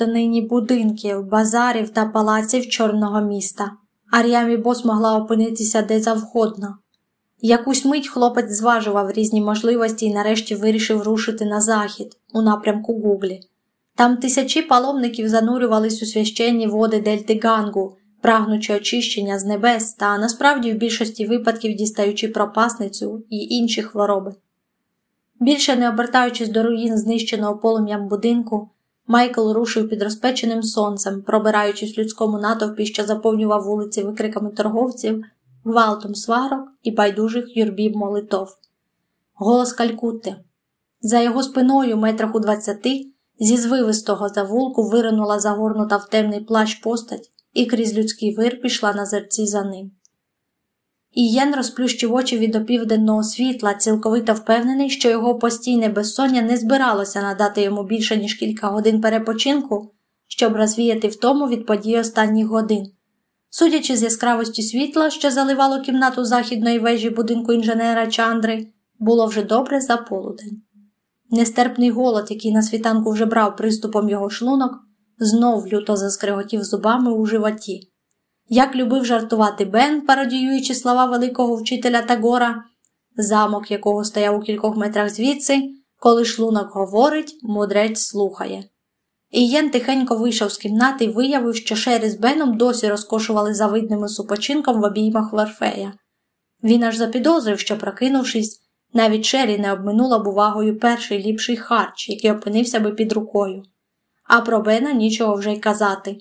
нині будинків, базарів та палаців чорного міста. Ар'ямі Бос могла опинитися де завгодно. Якусь мить хлопець зважував різні можливості і нарешті вирішив рушити на захід, у напрямку Гуглі. Там тисячі паломників занурювались у священні води Дельти Гангу, прагнучи очищення з небес та насправді в більшості випадків дістаючи пропасницю і інші хвороби. Більше не обертаючись до руїн знищеного полум'ям будинку, Майкл рушив під розпеченим сонцем, пробираючись в людському натовпі, що заповнював вулиці викриками торговців, гвалтом сварок і байдужих юрбів молитов. Голос Калькутти. За його спиною, метрах у двадцяти, зі звивистого завулку виринула загорнута в темний плащ постать і крізь людський вир пішла на зерці за ним. Ієн розплющив очі від опівденного світла, цілковито впевнений, що його постійне безсоння не збиралося надати йому більше, ніж кілька годин перепочинку, щоб розвіяти втому від подій останніх годин. Судячи з яскравості світла, що заливало кімнату західної вежі будинку інженера Чандри, було вже добре за полудень. Нестерпний голод, який на світанку вже брав приступом його шлунок, знов люто заскриготів зубами у животі. Як любив жартувати Бен, пародіюючи слова великого вчителя Тагора, замок якого стояв у кількох метрах звідси, коли шлунок говорить, мудрець слухає. Ієн тихенько вийшов з кімнати і виявив, що Шері з Беном досі розкошували завидним супочинком в обіймах Варфея. Він аж запідозрив, що, прокинувшись, навіть Шері не обминула б увагою перший ліпший харч, який опинився би під рукою. А про Бена нічого вже й казати.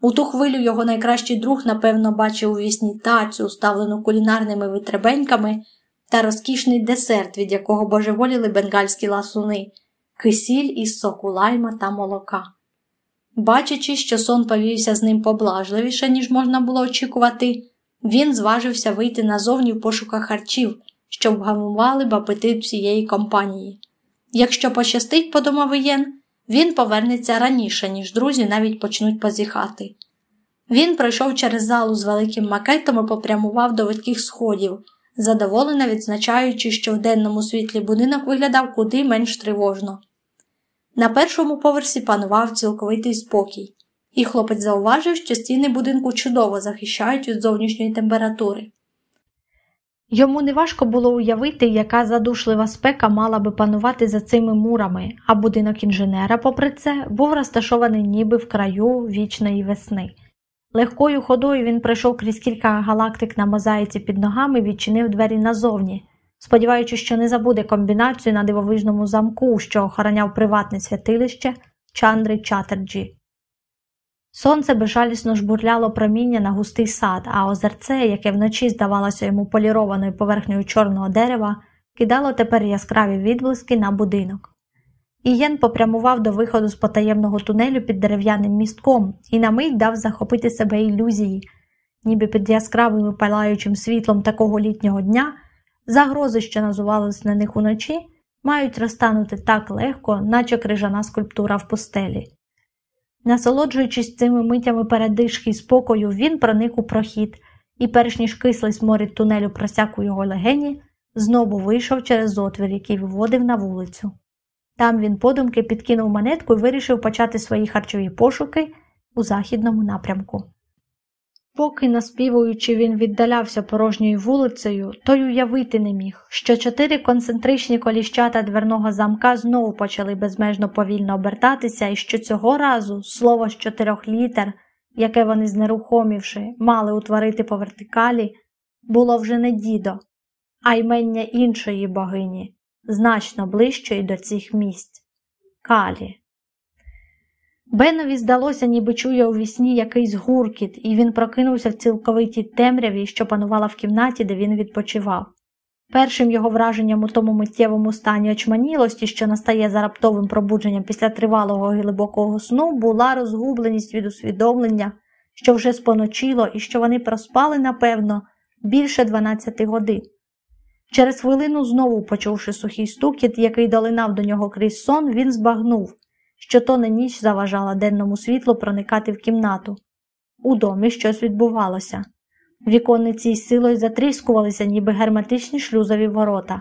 У ту хвилю його найкращий друг, напевно, бачив у вісні тацю, уставлену кулінарними витребеньками, та розкішний десерт, від якого божеволіли бенгальські ласуни, кисіль із соку лайма та молока. Бачачи, що сон повівся з ним поблажливіше, ніж можна було очікувати, він зважився вийти назовні в пошуках харчів, що вгамували б апетит всієї компанії. Якщо пощастить, подумав Ієн, він повернеться раніше, ніж друзі навіть почнуть позіхати. Він пройшов через залу з великим макетом і попрямував до видких сходів, задоволено відзначаючи, що в денному світлі будинок виглядав куди менш тривожно. На першому поверсі панував цілковитий спокій, і хлопець зауважив, що стіни будинку чудово захищають від зовнішньої температури. Йому неважко було уявити, яка задушлива спека мала би панувати за цими мурами, а будинок інженера, попри це, був розташований ніби в краю вічної весни. Легкою ходою він пройшов крізь кілька галактик на мозаїці під ногами і відчинив двері назовні, сподіваючись, що не забуде комбінацію на дивовижному замку, що охороняв приватне святилище Чандри Чатерджі. Сонце безжалісно жбурляло проміння на густий сад, а озерце, яке вночі здавалося йому полірованою поверхнею чорного дерева, кидало тепер яскраві відблиски на будинок. Ієн попрямував до виходу з потаємного тунелю під дерев'яним містком і на мить дав захопити себе ілюзії, ніби під яскравим і палаючим світлом такого літнього дня загрози, що називалися на них уночі, мають розтанути так легко, наче крижана скульптура в пустелі. Насолоджуючись цими митями передишки й спокою, він проник у прохід і, перш ніж кислий сморід тунелю просяк у його легені, знову вийшов через отвір, який виводив на вулицю. Там він подумки підкинув монетку і вирішив почати свої харчові пошуки у західному напрямку. Поки, наспівуючи, він віддалявся порожньою вулицею, той уявити не міг, що чотири концентричні коліщата дверного замка знову почали безмежно повільно обертатися, і що цього разу слово з чотирьох літер, яке вони, знерухомівши, мали утворити по вертикалі, було вже не дідо, а ймення іншої богині, значно ближчої до цих місць Калі. Бенові здалося, ніби чує у вісні якийсь гуркіт, і він прокинувся в цілковитій темряві, що панувала в кімнаті, де він відпочивав. Першим його враженням у тому миттєвому стані очманілості, що настає за раптовим пробудженням після тривалого глибокого сну, була розгубленість від усвідомлення, що вже споночило і що вони проспали, напевно, більше 12 годин. Через хвилину, знову почувши сухий стукіт, який долинав до нього крізь сон, він збагнув що то не ніч заважала денному світлу проникати в кімнату. У домі щось відбувалося. Віконниці із силою затріскувалися, ніби герметичні шлюзові ворота.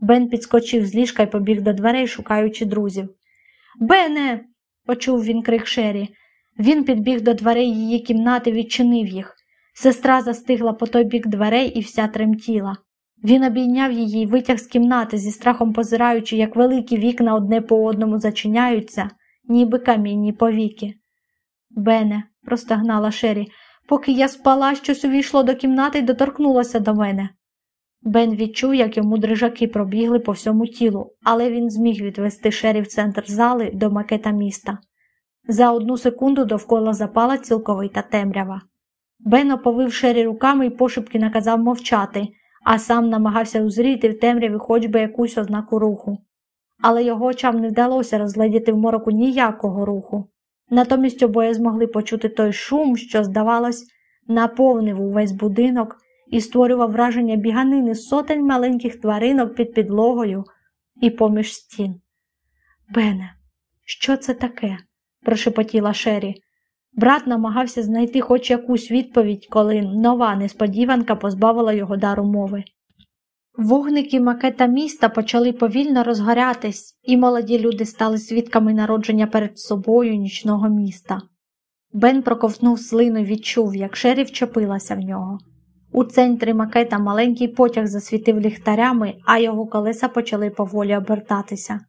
Бен підскочив з ліжка і побіг до дверей, шукаючи друзів. Бене. почув він крик Шері. Він підбіг до дверей її кімнати, відчинив їх. Сестра застигла по той бік дверей і вся тремтіла. Він обійняв її і витяг з кімнати, зі страхом позираючи, як великі вікна одне по одному зачиняються, ніби камінні повіки. Бене, простагнала Шері, поки я спала, щось увійшло до кімнати і доторкнулося до мене. Бен відчув, як йому дрижаки пробігли по всьому тілу, але він зміг відвести Шері в центр зали до макета міста. За одну секунду довкола запала цілковита темрява. Бен оповив Шері руками і пошепки наказав мовчати, а сам намагався узріти в темряві хоч би якусь ознаку руху. Але його очам не вдалося розгледіти в мороку ніякого руху. Натомість обоє змогли почути той шум, що, здавалось, наповнив увесь будинок і створював враження біганини сотень маленьких тваринок під підлогою і поміж стін. Бене, що це таке? прошепотіла Шері. Брат намагався знайти хоч якусь відповідь, коли нова несподіванка позбавила його дару мови. Вогники макета міста почали повільно розгорятись, і молоді люди стали свідками народження перед собою нічного міста. Бен проковтнув слину і відчув, як Шері вчепилася в нього. У центрі макета маленький потяг засвітив ліхтарями, а його колеса почали поволі обертатися.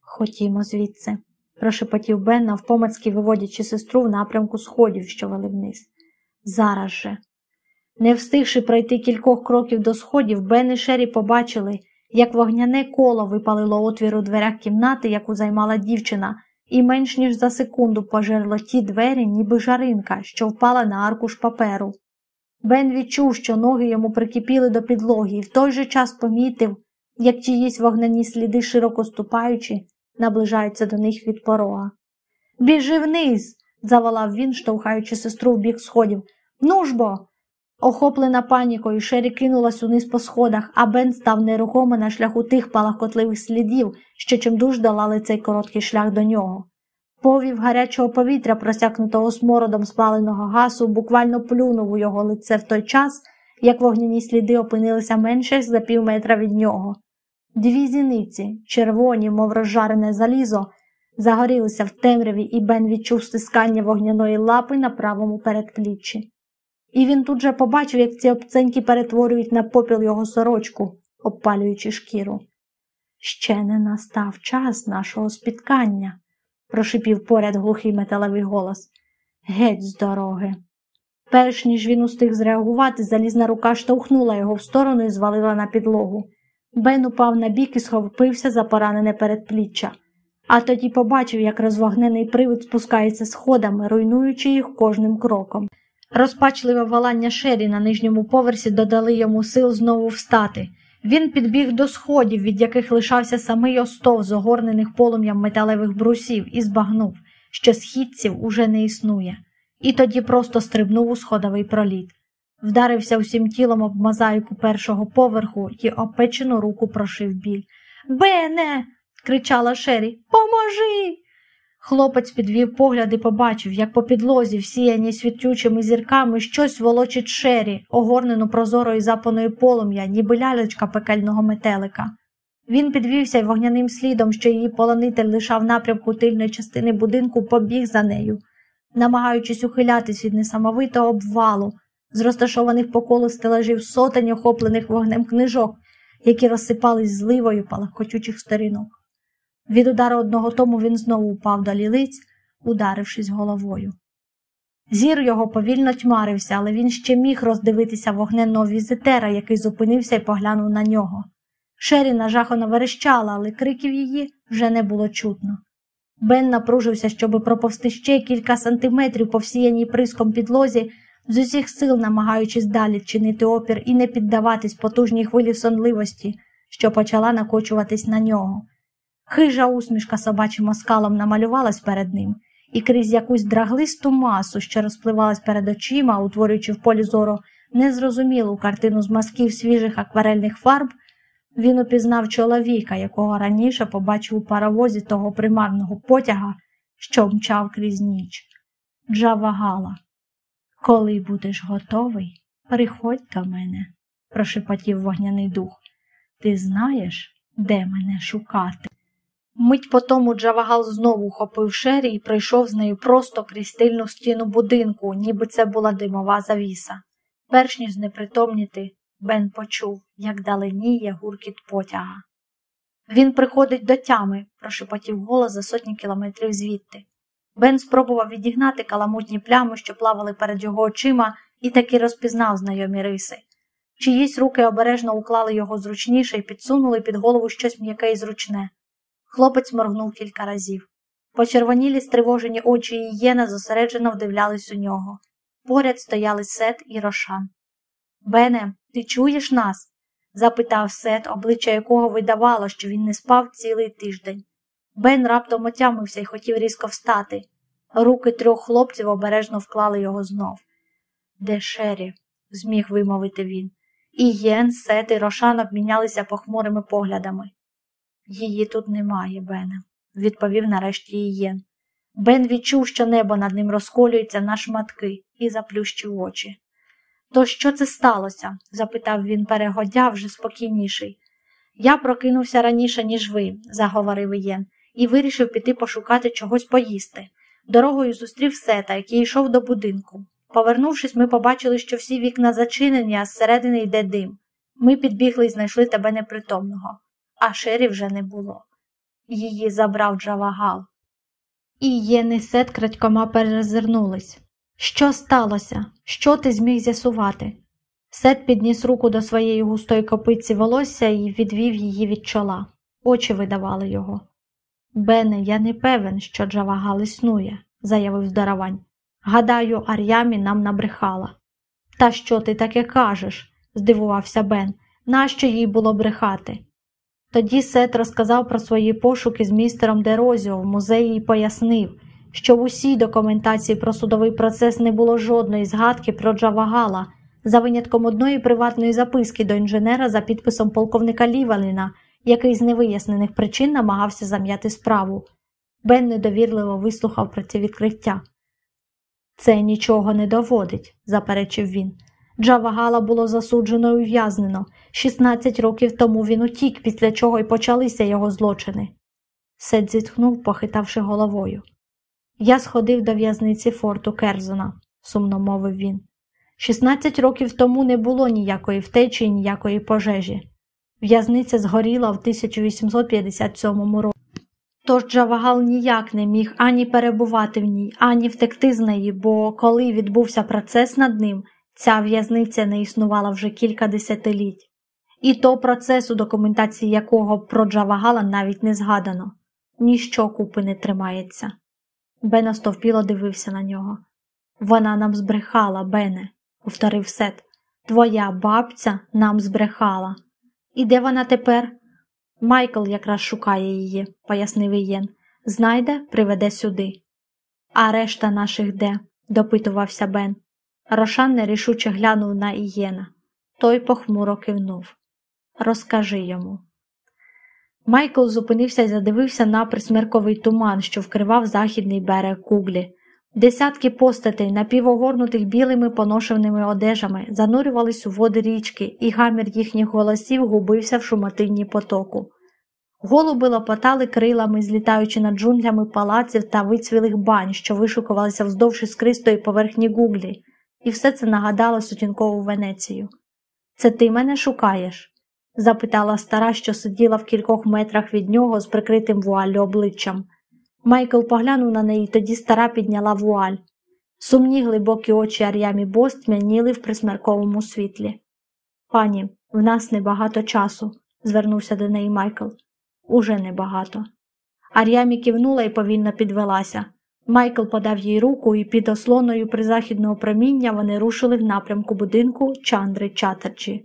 Ходімо звідси, прошепотів Бен, навпомацьки виводячи сестру в напрямку сходів, що вели вниз. Зараз же. Не встигши пройти кількох кроків до сходів, Бен і Шері побачили, як вогняне коло випалило отвір у дверях кімнати, яку займала дівчина, і менш ніж за секунду пожерло ті двері, ніби жаринка, що впала на аркуш паперу. Бен відчув, що ноги йому прикипіли до підлоги, і в той же час помітив, як чиїсь вогняні сліди, широко ступаючи, наближаються до них від порога. Біжи вниз, заволав він, штовхаючи сестру в бік сходів. Ну ж бо. Охоплена панікою, Шері кинулась униз по сходах, а Бен став нерухомо на шляху тих палахкотливих слідів, що чимдуж долали цей короткий шлях до нього. Повів гарячого повітря, просякнутого смородом спаленого гасу, буквально плюнув у його лице в той час, як вогняні сліди опинилися менше за пів метра від нього. Дві зіниці, червоні, мов розжарене залізо, загорілися в темряві, і Бен відчув стискання вогняної лапи на правому передпліччі. І він тут же побачив, як ці обценьки перетворюють на попіл його сорочку, обпалюючи шкіру. Ще не настав час нашого спіткання, прошипів поряд глухий металевий голос. Геть з дороги. Перш ніж він устиг зреагувати, залізна рука штовхнула його в сторону і звалила на підлогу. Бен упав на бік і схопився за поранене передпліччя, а тоді побачив, як розвогнений привид спускається сходами, руйнуючи їх кожним кроком. Розпачливе валання шері на нижньому поверсі додали йому сил знову встати. Він підбіг до сходів, від яких лишався самий остов з огорнених полум'ям металевих брусів, і збагнув, що східців уже не існує, і тоді просто стрибнув у сходовий проліт. Вдарився усім тілом об мозаїку першого поверху і опечену руку прошив біль. Бене. кричала Шері. Поможи. Хлопець підвів погляд і побачив, як по підлозі, всіяні світючими зірками, щось волочить шері, огорнену прозорою запаною полум'я, ніби лялечка пекельного метелика. Він підвівся й вогняним слідом, що її полонитель лишав напрямку тильної частини будинку, побіг за нею, намагаючись ухилятись від несамовитого обвалу, розташованих по колу стелажів сотень охоплених вогнем книжок, які розсипались зливою палахкотючих сторінок. Від удару одного тому він знову упав до лілиць, ударившись головою. Зір його повільно тьмарився, але він ще міг роздивитися вогненного візитера, який зупинився і поглянув на нього. Шері нажахано верещала, але криків її вже не було чутно. Бен напружився, щоб проповсти ще кілька сантиметрів по всіяній приском підлозі, з усіх сил намагаючись далі чинити опір і не піддаватись потужній хвилі сонливості, що почала накочуватись на нього. Хижа усмішка собачим оскалом намалювалась перед ним, і крізь якусь драглисту масу, що розпливалась перед очима, утворюючи в полі зору незрозумілу картину з мазків свіжих акварельних фарб, він упізнав чоловіка, якого раніше побачив у паровозі того примарного потяга, що мчав крізь ніч. Джава Гала. Коли будеш готовий, приходь до мене, прошепотів вогняний дух. Ти знаєш, де мене шукати? Мить по тому Джавагал знову хопив шері і пройшов з нею просто крізь тильну стіну будинку, ніби це була димова завіса. Перш ніж знепритомніти, Бен почув, як даленіє гуркіт потяга. Він приходить до тями, прошепотів голос за сотні кілометрів звідти. Бен спробував відігнати каламутні плями, що плавали перед його очима, і таки розпізнав знайомі риси. Чиїсь руки обережно уклали його зручніше і підсунули під голову щось м'яке і зручне. Хлопець моргнув кілька разів. Почервонілі стривожені очі Єна зосереджено вдивлялись у нього. Поряд стояли Сет і Рошан. Бене, ти чуєш нас? запитав Сет, обличчя якого видавало, що він не спав цілий тиждень. Бен раптом отямився і хотів різко встати. Руки трьох хлопців обережно вклали його знов. Де Шері? зміг вимовити він. І Єн, Сет і Рошан обмінялися похмурими поглядами. Її тут немає, Бене, відповів нарешті Єн. Бен відчув, що небо над ним розколюється на шматки, і заплющив очі. То що це сталося? запитав він перегодя вже спокійніший. Я прокинувся раніше, ніж ви, заговорив Єн, і вирішив піти пошукати чогось поїсти. Дорогою зустрів сета, який йшов до будинку. Повернувшись, ми побачили, що всі вікна зачинені, а зсередини йде дим. Ми підбігли і знайшли тебе непритомного, а шері вже не було. Її забрав Джавагал. І Єн Сет крадькома перезирнулись. Що сталося? Що ти зміг з'ясувати? Сет підніс руку до своєї густої копиці волосся і відвів її від чола. Очі видавали його. Бене, я не певен, що Джавагал існує, заявив здаравань. Гадаю, Ар'ямі нам набрехала. Та що ти таке кажеш? здивувався Бен. Нащо їй було брехати? Тоді Сет розказав про свої пошуки з містером Дерозіо в музеї і пояснив, що в усій документації про судовий процес не було жодної згадки про Джавагала, за винятком одної приватної записки до інженера за підписом полковника Ліваліна, який з невияснених причин намагався зам'яти справу. Бен недовірливо вислухав про це відкриття. Це нічого не доводить, заперечив він. Джавагала було засуджено і ув'язнено. 16 років тому він утік, після чого й почалися його злочини. Сет зітхнув, похитавши головою. Я сходив до в'язниці форту Керзона, сумно мовив він. 16 років тому не було ніякої втечі ніякої пожежі. В'язниця згоріла в 1857 році. Тож Джавагал ніяк не міг ані перебувати в ній, ані втекти з неї, бо коли відбувся процес над ним, ця в'язниця не існувала вже кілька десятиліть. І то процес, у документації якого про Джавагала навіть не згадано. Ніщо купи не тримається. Бен остовпіло дивився на нього. Вона нам збрехала, Бене, повторив Сет. Твоя бабця нам збрехала. І де вона тепер? Майкл якраз шукає її, пояснив Ієн. Знайде, приведе сюди. А решта наших де? допитувався Бен. Рошан нерішуче глянув на Ієна. Той похмуро кивнув. Розкажи йому. Майкл зупинився і задивився на присмерковий туман, що вкривав західний берег куглі. Десятки постатей, напівогорнутих білими поношеними одежами, занурювались у води річки, і гамір їхніх голосів губився в шумотинні потоку. Голуби лопотали крилами, злітаючи над джунглями палаців та вицвілих бань, що вишукувалися вздовж іскристої поверхні гуглі, і все це нагадало сутінкову Венецію. Це ти мене шукаєш? запитала стара, що сиділа в кількох метрах від нього з прикритим вуаллю обличчям. Майкл поглянув на неї, тоді стара підняла вуаль. Сумні глибокі очі Ар'ямі Бост тьмяніли в присмерковому світлі. Пані, в нас небагато часу, звернувся до неї Майкл. Уже небагато. Ар'ямі кивнула і повільно підвелася. Майкл подав їй руку, і під ослоною призахідного проміння вони рушили в напрямку будинку Чандри Чатерчі.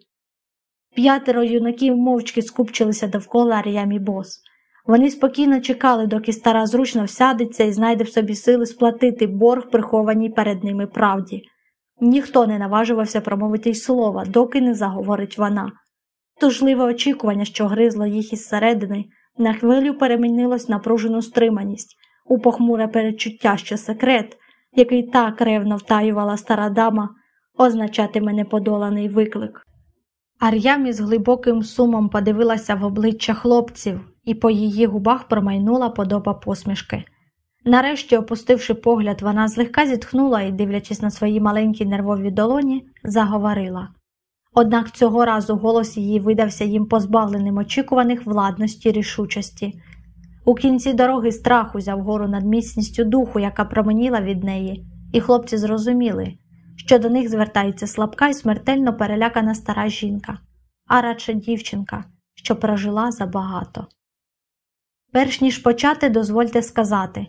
П'ятеро юнаків мовчки скупчилися довкола Ар'ямі Бос. Вони спокійно чекали, доки стара зручно всядеться і знайде в собі сили сплатити борг, прихованій перед ними правді. Ніхто не наважувався промовити й слова, доки не заговорить вона. Тужливе очікування, що гризло їх із середини, на хвилю перемінилось напружену стриманість, у похмуре перечуття, що секрет, який так ревно втаювала стара дама, означатиме неподоланий виклик. Ар'ямі з глибоким сумом подивилася в обличчя хлопців, і по її губах промайнула подоба посмішки. Нарешті, опустивши погляд, вона злегка зітхнула і, дивлячись на свої маленькі нервові долоні, заговорила. Однак цього разу голос її видався їм позбавленим очікуваних владності рішучості. У кінці дороги страх узяв гору над міцністю духу, яка променіла від неї, і хлопці зрозуміли, що до них звертається слабка і смертельно перелякана стара жінка, а радше дівчинка, що прожила забагато. Перш ніж почати, дозвольте сказати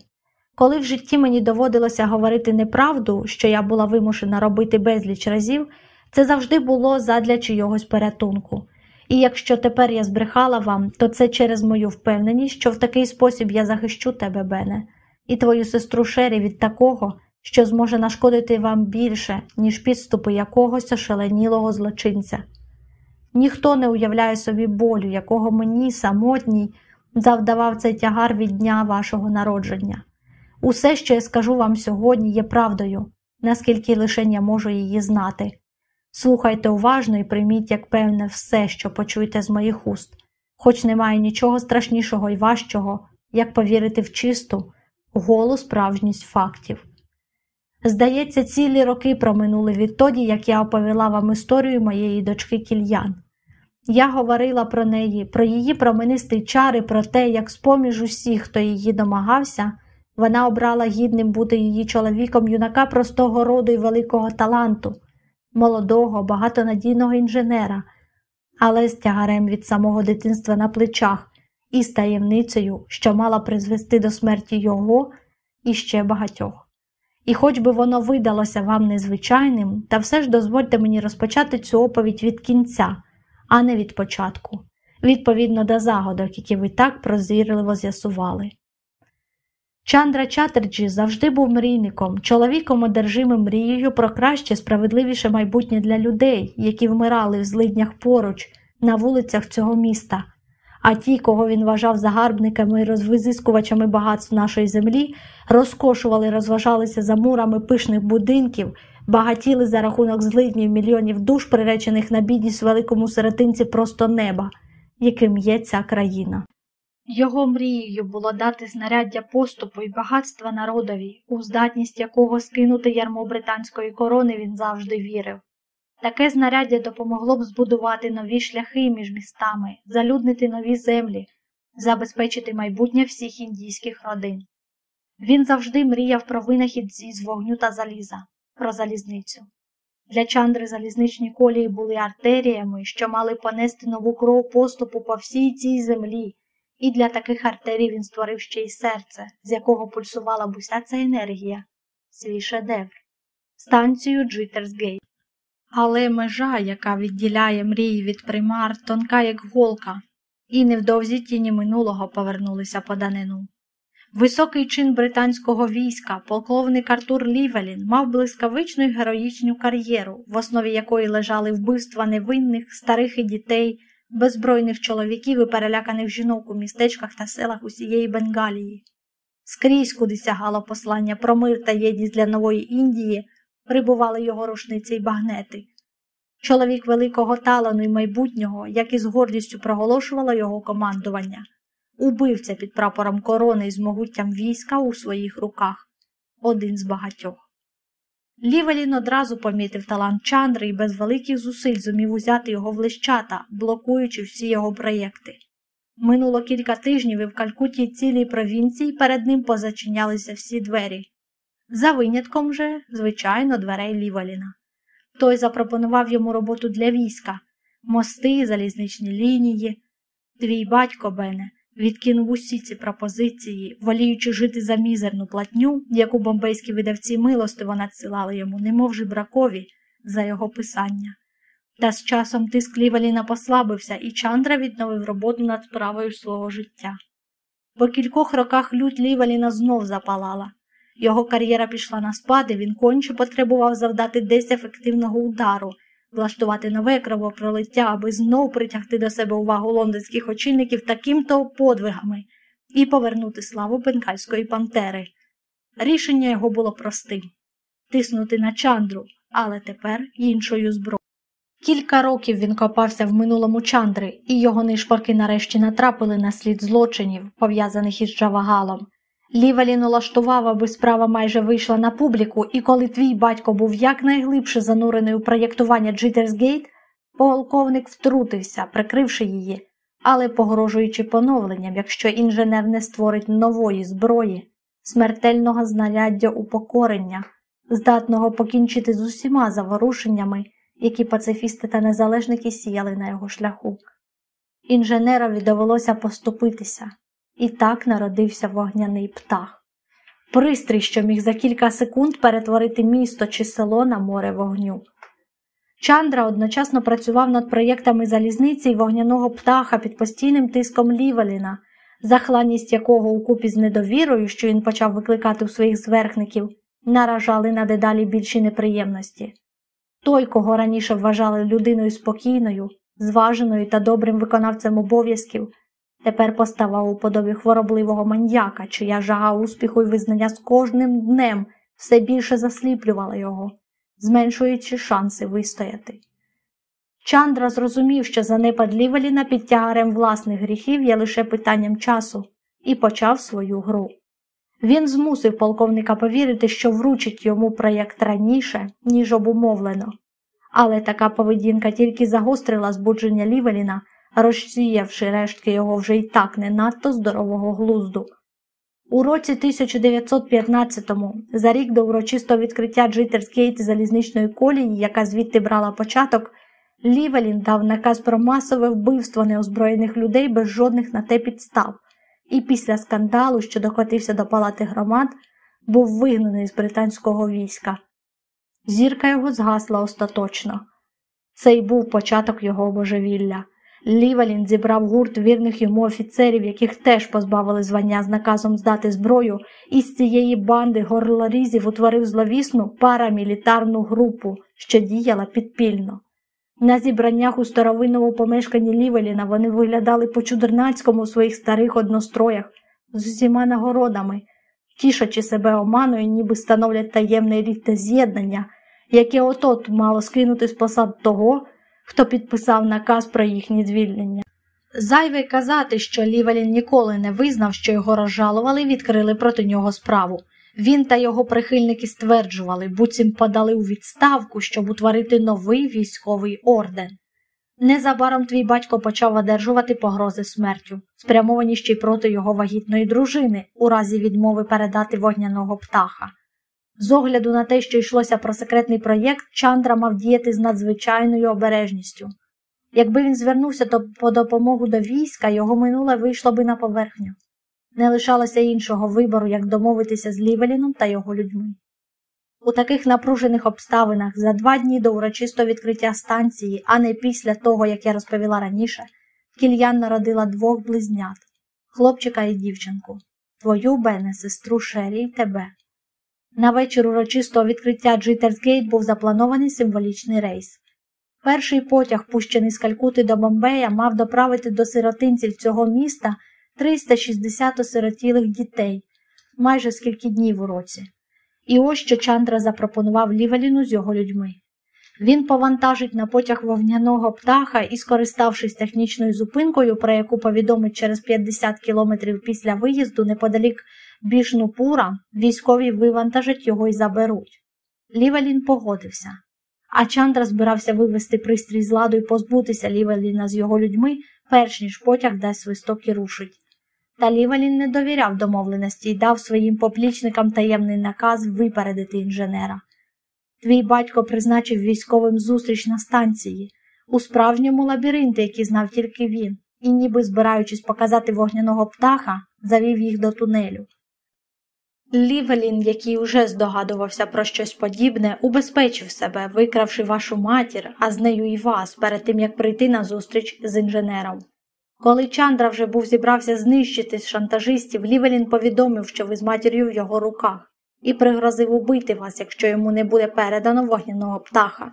коли в житті мені доводилося говорити неправду, що я була вимушена робити безліч разів, це завжди було задля чийогось порятунку. І якщо тепер я збрехала вам, то це через мою впевненість, що в такий спосіб я захищу тебе, Бене, і твою сестру Шері від такого, що зможе нашкодити вам більше, ніж підступи якогось ошаленілого злочинця. Ніхто не уявляє собі болю, якого мені, самотній, завдавав цей тягар від дня вашого народження. Усе, що я скажу вам сьогодні, є правдою, наскільки лише я можу її знати. Слухайте уважно і прийміть, як певне, все, що почуєте з моїх уст, хоч немає нічого страшнішого і важчого, як повірити в чисту, голу справжність фактів. Здається, цілі роки проминули відтоді, як я оповіла вам історію моєї дочки кільян. Я говорила про неї, про її променистий чари, про те, як з поміж усіх, хто її домагався, вона обрала гідним бути її чоловіком юнака простого роду і великого таланту, молодого, багатонадійного інженера, але з тягарем від самого дитинства на плечах і з таємницею, що мала призвести до смерті його і ще багатьох. І хоч би воно видалося вам незвичайним, та все ж дозвольте мені розпочати цю оповідь від кінця, а не від початку, відповідно до загадок, які ви так прозірливо з'ясували. Чандра Чатерджі завжди був мрійником, чоловіком одержимим мрією про краще, справедливіше майбутнє для людей, які вмирали в злиднях поруч, на вулицях цього міста. А ті, кого він вважав загарбниками і визискувачами багатств нашої землі, розкошували, розважалися за мурами пишних будинків, багатіли за рахунок злиднів мільйонів душ, приречених на бідність великому серединці просто неба, яким є ця країна. Його мрією було дати знаряддя поступу і багатства народові, у здатність якого скинути ярмо британської корони він завжди вірив. Таке знаряддя допомогло б збудувати нові шляхи між містами, залюднити нові землі, забезпечити майбутнє всіх індійських родин. Він завжди мріяв про винахід зі вогню та заліза, про залізницю. Для Чандри залізничні колії були артеріями, що мали понести нову кров поступу по всій цій землі. І для таких артерій він створив ще й серце, з якого пульсувала б уся ця енергія, свій шедевр, станцію Джиттерсгейт. Але межа, яка відділяє мрії від примар, тонка, як голка, і невдовзі тіні минулого повернулися по данину. Високий чин британського війська, полковник Артур Лівелін, мав блискавичну й героїчну кар'єру, в основі якої лежали вбивства невинних, старих і дітей беззбройних чоловіків і переляканих жінок у містечках та селах усієї Бенгалії. Скрізь, куди сягало послання про мир та єдність для нової Індії, прибували його рушниці й багнети. Чоловік великого талану і майбутнього, як із гордістю проголошувало його командування, убивця під прапором корони з могуттям війська у своїх руках, один з багатьох. Лівелін одразу помітив талант Чандри і без великих зусиль зумів узяти його в лищата, блокуючи всі його проєкти. Минуло кілька тижнів і в Калькутті цілій провінції перед ним позачинялися всі двері. За винятком же, звичайно, дверей Лівеліна. Той запропонував йому роботу для війська, мости, залізничні лінії. Твій батько, Бене, Відкинув усі ці пропозиції, воліючи жити за мізерну платню, яку бомбейські видавці милостиво надсилали йому, немов жебракові, за його писання. Та з часом тиск Лівеліна послабився, і Чандра відновив роботу над справою свого життя. По кількох роках лють Лівеліна знов запалала. Його кар'єра пішла на спади, він конче потребував завдати десь ефективного удару, влаштувати нове кровопролиття, аби знов притягти до себе увагу лондонських очільників таким то подвигами і повернути славу бенгальської пантери. Рішення його було простим тиснути на чандру, але тепер іншою зброєю. Кілька років він копався в минулому чандри, і його нишпорки нарешті натрапили на слід злочинів, пов'язаних із Джавагалом. Лівелін улаштував, аби справа майже вийшла на публіку, і коли твій батько був якнайглибше занурений у проєктування Джитерсгейт, полковник втрутився, прикривши її, але погрожуючи поновленням, якщо інженер не створить нової зброї, смертельного знаряддя упокорення, здатного покінчити з усіма заворушеннями, які пацифісти та незалежники сіяли на його шляху. Інженерові довелося поступитися. І так народився вогняний птах. Пристрій, що міг за кілька секунд перетворити місто чи село на море вогню. Чандра одночасно працював над проєктами залізниці й вогняного птаха під постійним тиском Лівеліна, захланність якого укупі з недовірою, що він почав викликати у своїх зверхників, наражали на дедалі більші неприємності. Той, кого раніше вважали людиною спокійною, зваженою та добрим виконавцем обов'язків, тепер поставав у подобі хворобливого маньяка, чия жага успіху і визнання з кожним днем все більше засліплювала його, зменшуючи шанси вистояти. Чандра зрозумів, що занепад Лівеліна під тягарем власних гріхів є лише питанням часу, і почав свою гру. Він змусив полковника повірити, що вручить йому проєкт раніше, ніж обумовлено. Але така поведінка тільки загострила збудження Лівеліна розсіявши рештки його вже й так не надто здорового глузду. У році 1915-му, за рік до урочистого відкриття Джитерскейт залізничної колії, яка звідти брала початок, Лівелін дав наказ про масове вбивство неозброєних людей без жодних на те підстав, і після скандалу, що докотився до палати громад, був вигнаний з британського війська. Зірка його згасла остаточно. Це й був початок його божевілля. Лівелін зібрав гурт вірних йому офіцерів, яких теж позбавили звання з наказом здати зброю, і з цієї банди горлорізів утворив зловісну парамілітарну групу, що діяла підпільно. На зібраннях у старовинному помешканні Лівеліна вони виглядали по чудернацькому у своїх старих одностроях з усіма нагородами, тішачи себе оманою, ніби становлять таємне рік з'єднання, яке отот мало скинути з посад того хто підписав наказ про їхнє звільнення. Зайве казати, що Лівелін ніколи не визнав, що його розжалували відкрили проти нього справу. Він та його прихильники стверджували, буцім подали у відставку, щоб утворити новий військовий орден. Незабаром твій батько почав одержувати погрози смертю, спрямовані ще й проти його вагітної дружини, у разі відмови передати вогняного птаха. З огляду на те, що йшлося про секретний проєкт, Чандра мав діяти з надзвичайною обережністю. Якби він звернувся то по допомогу до війська, його минуле вийшло би на поверхню. Не лишалося іншого вибору, як домовитися з Лівеліном та його людьми. У таких напружених обставинах за два дні до урочистого відкриття станції, а не після того, як я розповіла раніше, кільян народила двох близнят хлопчика і дівчинку, твою Бене, сестру Шері тебе. На вечір урочистого відкриття Джитерсгейт був запланований символічний рейс. Перший потяг, пущений з Калькути до Бомбея, мав доправити до сиротинців цього міста 360 осиротілих дітей, майже скільки днів у році. І ось що Чандра запропонував Лівеліну з його людьми. Він повантажить на потяг вогняного птаха і, скориставшись технічною зупинкою, про яку повідомить через 50 кілометрів після виїзду неподалік Бішнупура, військові вивантажать його і заберуть. Лівелін погодився, а Чандра збирався вивести пристрій з ладу і позбутися Лівеліна з його людьми, перш ніж потяг дасть свисток і рушить. Та Лівелін не довіряв домовленості і дав своїм поплічникам таємний наказ випередити інженера. Твій батько призначив військовим зустріч на станції, у справжньому лабіринті, який знав тільки він, і, ніби збираючись показати вогняного птаха, завів їх до тунелю. Лівелін, який уже здогадувався про щось подібне, убезпечив себе, викравши вашу матір, а з нею і вас, перед тим як прийти на зустріч з інженером. Коли Чандра вже був зібрався знищити шантажистів, Лівелін повідомив, що ви з матір'ю в його руках, і пригрозив убити вас, якщо йому не буде передано вогняного птаха.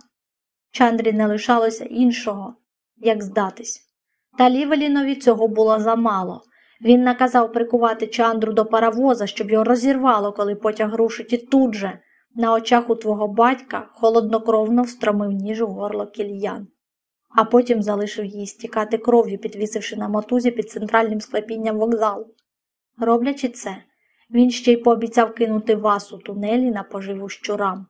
Чандрі не лишалося іншого, як здатись. Та Лівелінові цього було замало. Він наказав прикувати Чандру до паровоза, щоб його розірвало, коли потяг рушить, і тут же, на очах у твого батька, холоднокровно встромив ніж у горло кільян. а потім залишив її стікати кров'ю, підвісивши на мотузі під центральним склепінням вокзалу. Роблячи це, він ще й пообіцяв кинути вас у тунелі на поживу щурам.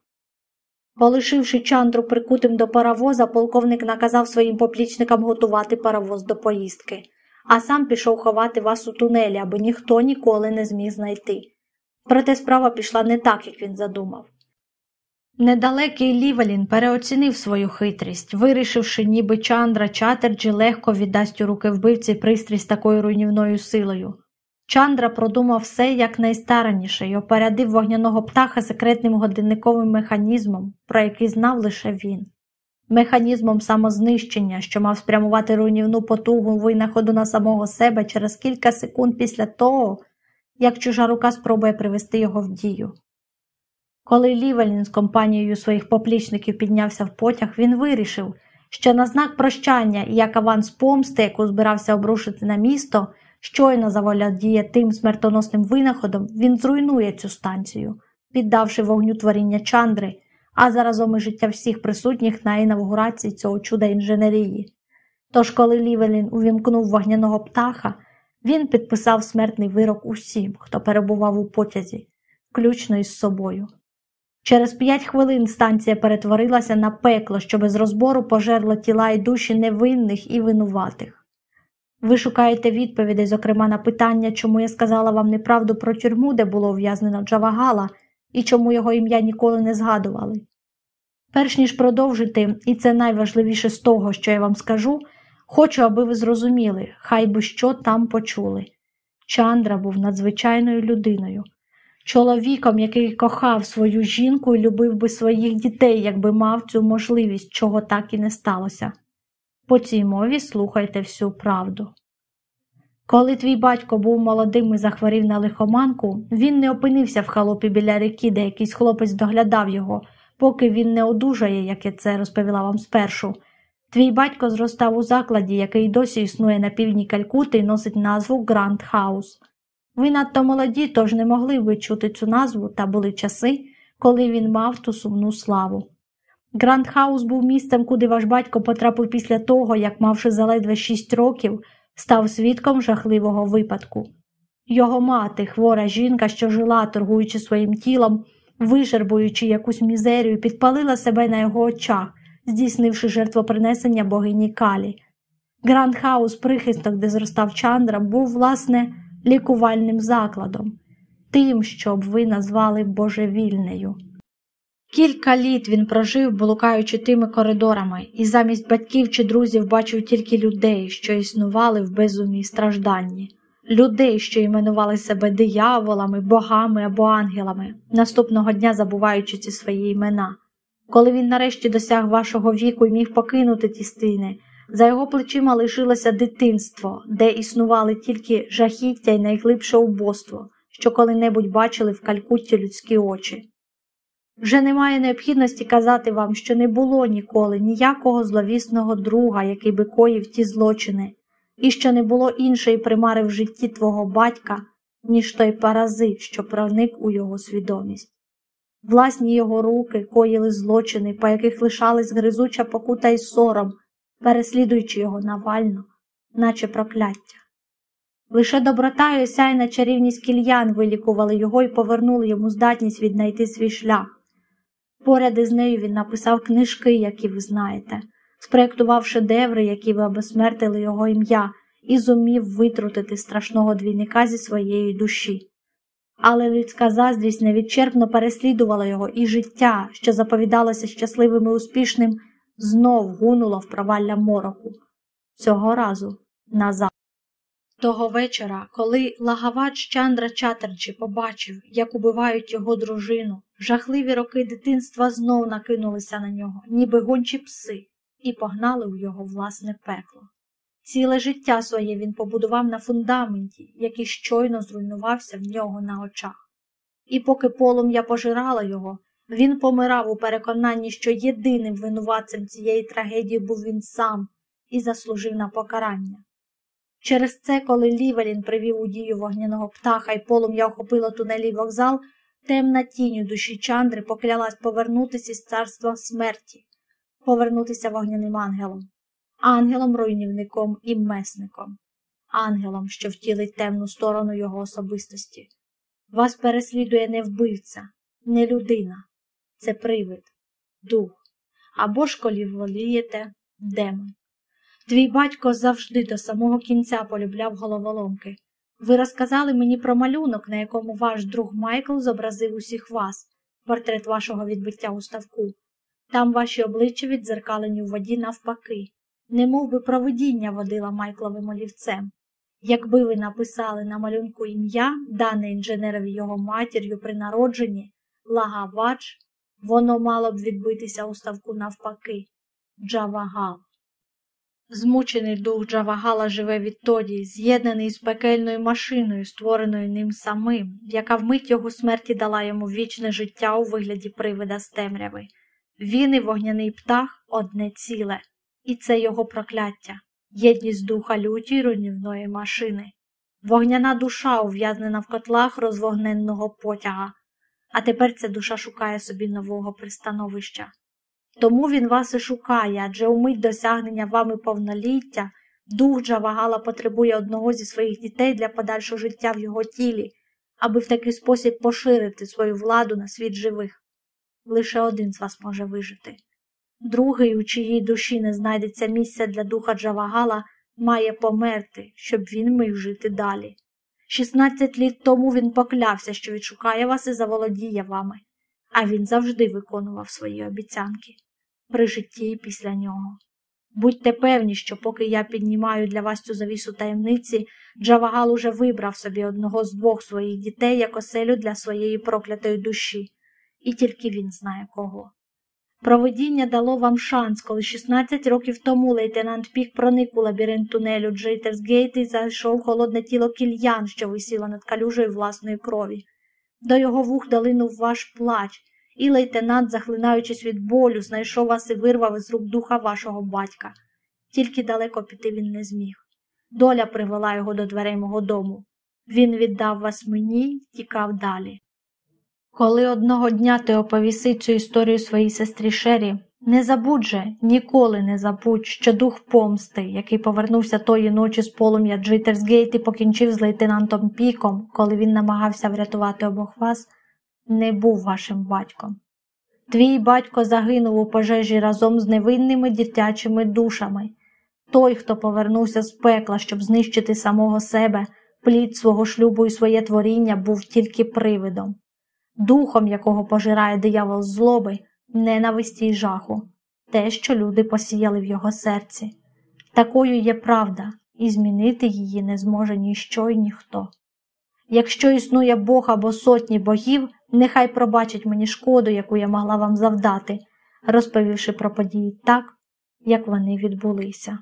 Полишивши чандру прикутим до паровоза, полковник наказав своїм поплічникам готувати паровоз до поїздки, а сам пішов ховати вас у тунелі, аби ніхто ніколи не зміг знайти. Проте справа пішла не так, як він задумав. Недалекий Лівелін переоцінив свою хитрість, вирішивши, ніби Чандра Чатерджі легко віддасть у руки вбивці пристрій з такою руйнівною силою. Чандра продумав все якнайстараніше і опередив вогняного птаха секретним годинниковим механізмом, про який знав лише він. Механізмом самознищення, що мав спрямувати руйнівну потугу винаходу на самого себе через кілька секунд після того, як чужа рука спробує привести його в дію. Коли Лівелін з компанією своїх поплічників піднявся в потяг, він вирішив, що на знак прощання і як аванс помсти, яку збирався обрушити на місто, щойно заволодіє тим смертоносним винаходом, він зруйнує цю станцію, піддавши вогню творіння Чандри, а заразом і життя всіх присутніх на інавгурації цього чуда інженерії. Тож, коли Лівелін увімкнув вогняного птаха, він підписав смертний вирок усім, хто перебував у потязі, включно із собою. Через п'ять хвилин станція перетворилася на пекло, що без розбору пожерло тіла і душі невинних і винуватих. Ви шукаєте відповідей, зокрема, на питання, чому я сказала вам неправду про тюрму, де було ув'язнено Джавагала, і чому його ім'я ніколи не згадували. Перш ніж продовжити, і це найважливіше з того, що я вам скажу, хочу, аби ви зрозуміли, хай би що там почули. Чандра був надзвичайною людиною чоловіком, який кохав свою жінку і любив би своїх дітей, якби мав цю можливість, чого так і не сталося. По цій мові слухайте всю правду. Коли твій батько був молодим і захворів на лихоманку, він не опинився в халопі біля ріки, де якийсь хлопець доглядав його, поки він не одужає, як я це розповіла вам спершу. Твій батько зростав у закладі, який досі існує на півдні Калькути і носить назву Гранд Хаус. Ви надто молоді, тож не могли би чути цю назву, та були часи, коли він мав ту сумну славу. Гранд Хаус був місцем, куди ваш батько потрапив після того, як, мавши заледве шість років, став свідком жахливого випадку. Його мати, хвора жінка, що жила, торгуючи своїм тілом, вижербуючи якусь мізерію, підпалила себе на його очах, здійснивши жертвопринесення богині Калі. Гранд Хаус, прихисток, де зростав Чандра, був, власне, лікувальним закладом, тим, що б ви назвали божевільнею. Кілька літ він прожив, блукаючи тими коридорами, і замість батьків чи друзів бачив тільки людей, що існували в безумі і стражданні, людей, що іменували себе дияволами, богами або ангелами, наступного дня забуваючи ці свої імена. Коли він нарешті досяг вашого віку і міг покинути ті стіни, за його плечима лишилося дитинство, де існували тільки жахіття й найглибше убоство, що коли-небудь бачили в Калькутті людські очі. Вже немає необхідності казати вам, що не було ніколи ніякого зловісного друга, який би коїв ті злочини, і що не було іншої примари в житті твого батька, ніж той паразит, що проник у його свідомість. Власні його руки коїли злочини, по яких лишались гризуча покута й сором, переслідуючи його навально, наче прокляття. Лише доброта і осяйна чарівність кільян вилікували його і повернули йому здатність віднайти свій шлях. Поряд із нею він написав книжки, які ви знаєте, спроєктував шедеври, які обезсмертили його ім'я, і зумів витруїти страшного двійника зі своєї душі. Але людська заздрість невідчепно переслідувала його і життя, що заповідалося щасливим і успішним, знов ухнуло в провалля мороку, цього разу назад. Того вечора, коли &nbsp;лагавач Чандра Чатерджі побачив, як убивають його дружину, жахливі роки дитинства знов накинулися на нього, ніби гончі пси, і погнали у його власне пекло. Ціле життя своє він побудував на фундаменті, який щойно зруйнувався в нього на очах. І поки полум'я пожирало його, він помирав у переконанні, що єдиним винуватцем цієї трагедії був він сам і заслужив на покарання. Через це, коли Лівелін привів у дію вогняного птаха і полум'я охопило тунелі вокзал, темна тінь у душі Чандри поклялась повернутися із царства смерті, повернутися вогняним ангелом. ангелом-руйнівником і месником, ангелом, що втілить темну сторону його особистості. Вас переслідує не вбивця, не людина, це привид, дух. Або ж коли волієте демон. Твій батько завжди до самого кінця полюбляв головоломки. Ви розказали мені про малюнок, на якому ваш друг Майкл зобразив усіх вас, портрет вашого відбиття у ставку. Там ваші обличчя віддзеркалені у воді навпаки, Не би провидіння водила Майкловим олівцем. Якби ви написали на малюнку ім'я, дане інженерові його матір'ю при народженні, Лагавач, воно мало б відбитися у ставку навпаки, Джавагал. Змучений дух Джавагала живе відтоді, з'єднаний з пекельною машиною, створеною ним самим, яка вмить його смерті дала йому вічне життя у вигляді привида з темряви. Він і вогняний птах одне ціле, і це його прокляття, єдність духа люті руйнівної машини. Вогняна душа ув'язнена в котлах розвогненного потяга, а тепер ця душа шукає собі нового пристановища. Тому він вас і шукає, адже у мить досягнення вами повноліття дух Джавагала потребує одного зі своїх дітей для подальшого життя в його тілі, аби в такий спосіб поширити свою владу на світ живих. Лише один з вас може вижити. Другий, у чиїй душі не знайдеться місця для духа Джавагала, має померти, щоб він міг жити далі. Шістнадцять літ тому він поклявся, що відшукає вас і заволодіє вами а він завжди виконував свої обіцянки при житті і після нього. Будьте певні, що поки я піднімаю для вас цю завісу таємниці, Джавагал уже вибрав собі одного з двох своїх дітей як оселю для своєї проклятої душі, і тільки він знає кого. Проведіння дало вам шанс, коли 16 років тому лейтенант Пік проник у лабіринт тунелю Джейтерсгейт і зайшов холодне тіло кільян, що висіло над калюжею власної крові. До його вух долинув ваш плач, і лейтенант, захлинаючись від болю, знайшов вас і вирвав із рук духа вашого батька. Тільки далеко піти він не зміг. Доля привела його до дверей мого дому. Він віддав вас мені й тікав далі. Коли одного дня ти оповіси цю історію своїй сестрі Шері, не забудь же, ніколи не забудь, що дух помсти, який повернувся тої ночі з полум'я Джитерсгейт і покінчив з лейтенантом Піком, коли він намагався врятувати обох вас, не був вашим батьком. Твій батько загинув у пожежі разом з невинними дитячими душами. Той, хто повернувся з пекла, щоб знищити самого себе, плід свого шлюбу і своє творіння, був тільки привидом, духом, якого пожирає диявол злоби ненависті й жаху, те, що люди посіяли в його серці. Такою є правда, і змінити її не зможе ніщо й ніхто. Якщо існує Бог або сотні богів, нехай пробачить мені шкоду, яку я могла вам завдати, розповівши про події так, як вони відбулися.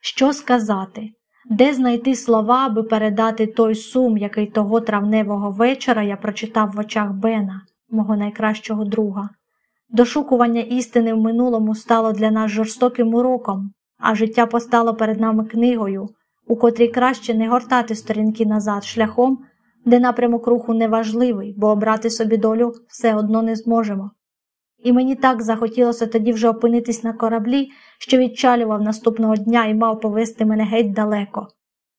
Що сказати, де знайти слова, аби передати той сум, який того травневого вечора я прочитав в очах Бена, мого найкращого друга. Дошукування істини в минулому стало для нас жорстоким уроком, а життя постало перед нами книгою, у котрій краще не гортати сторінки назад шляхом, де напрямок руху неважливий, бо обрати собі долю все одно не зможемо. І мені так захотілося тоді вже опинитись на кораблі, що відчалював наступного дня і мав повести мене геть далеко.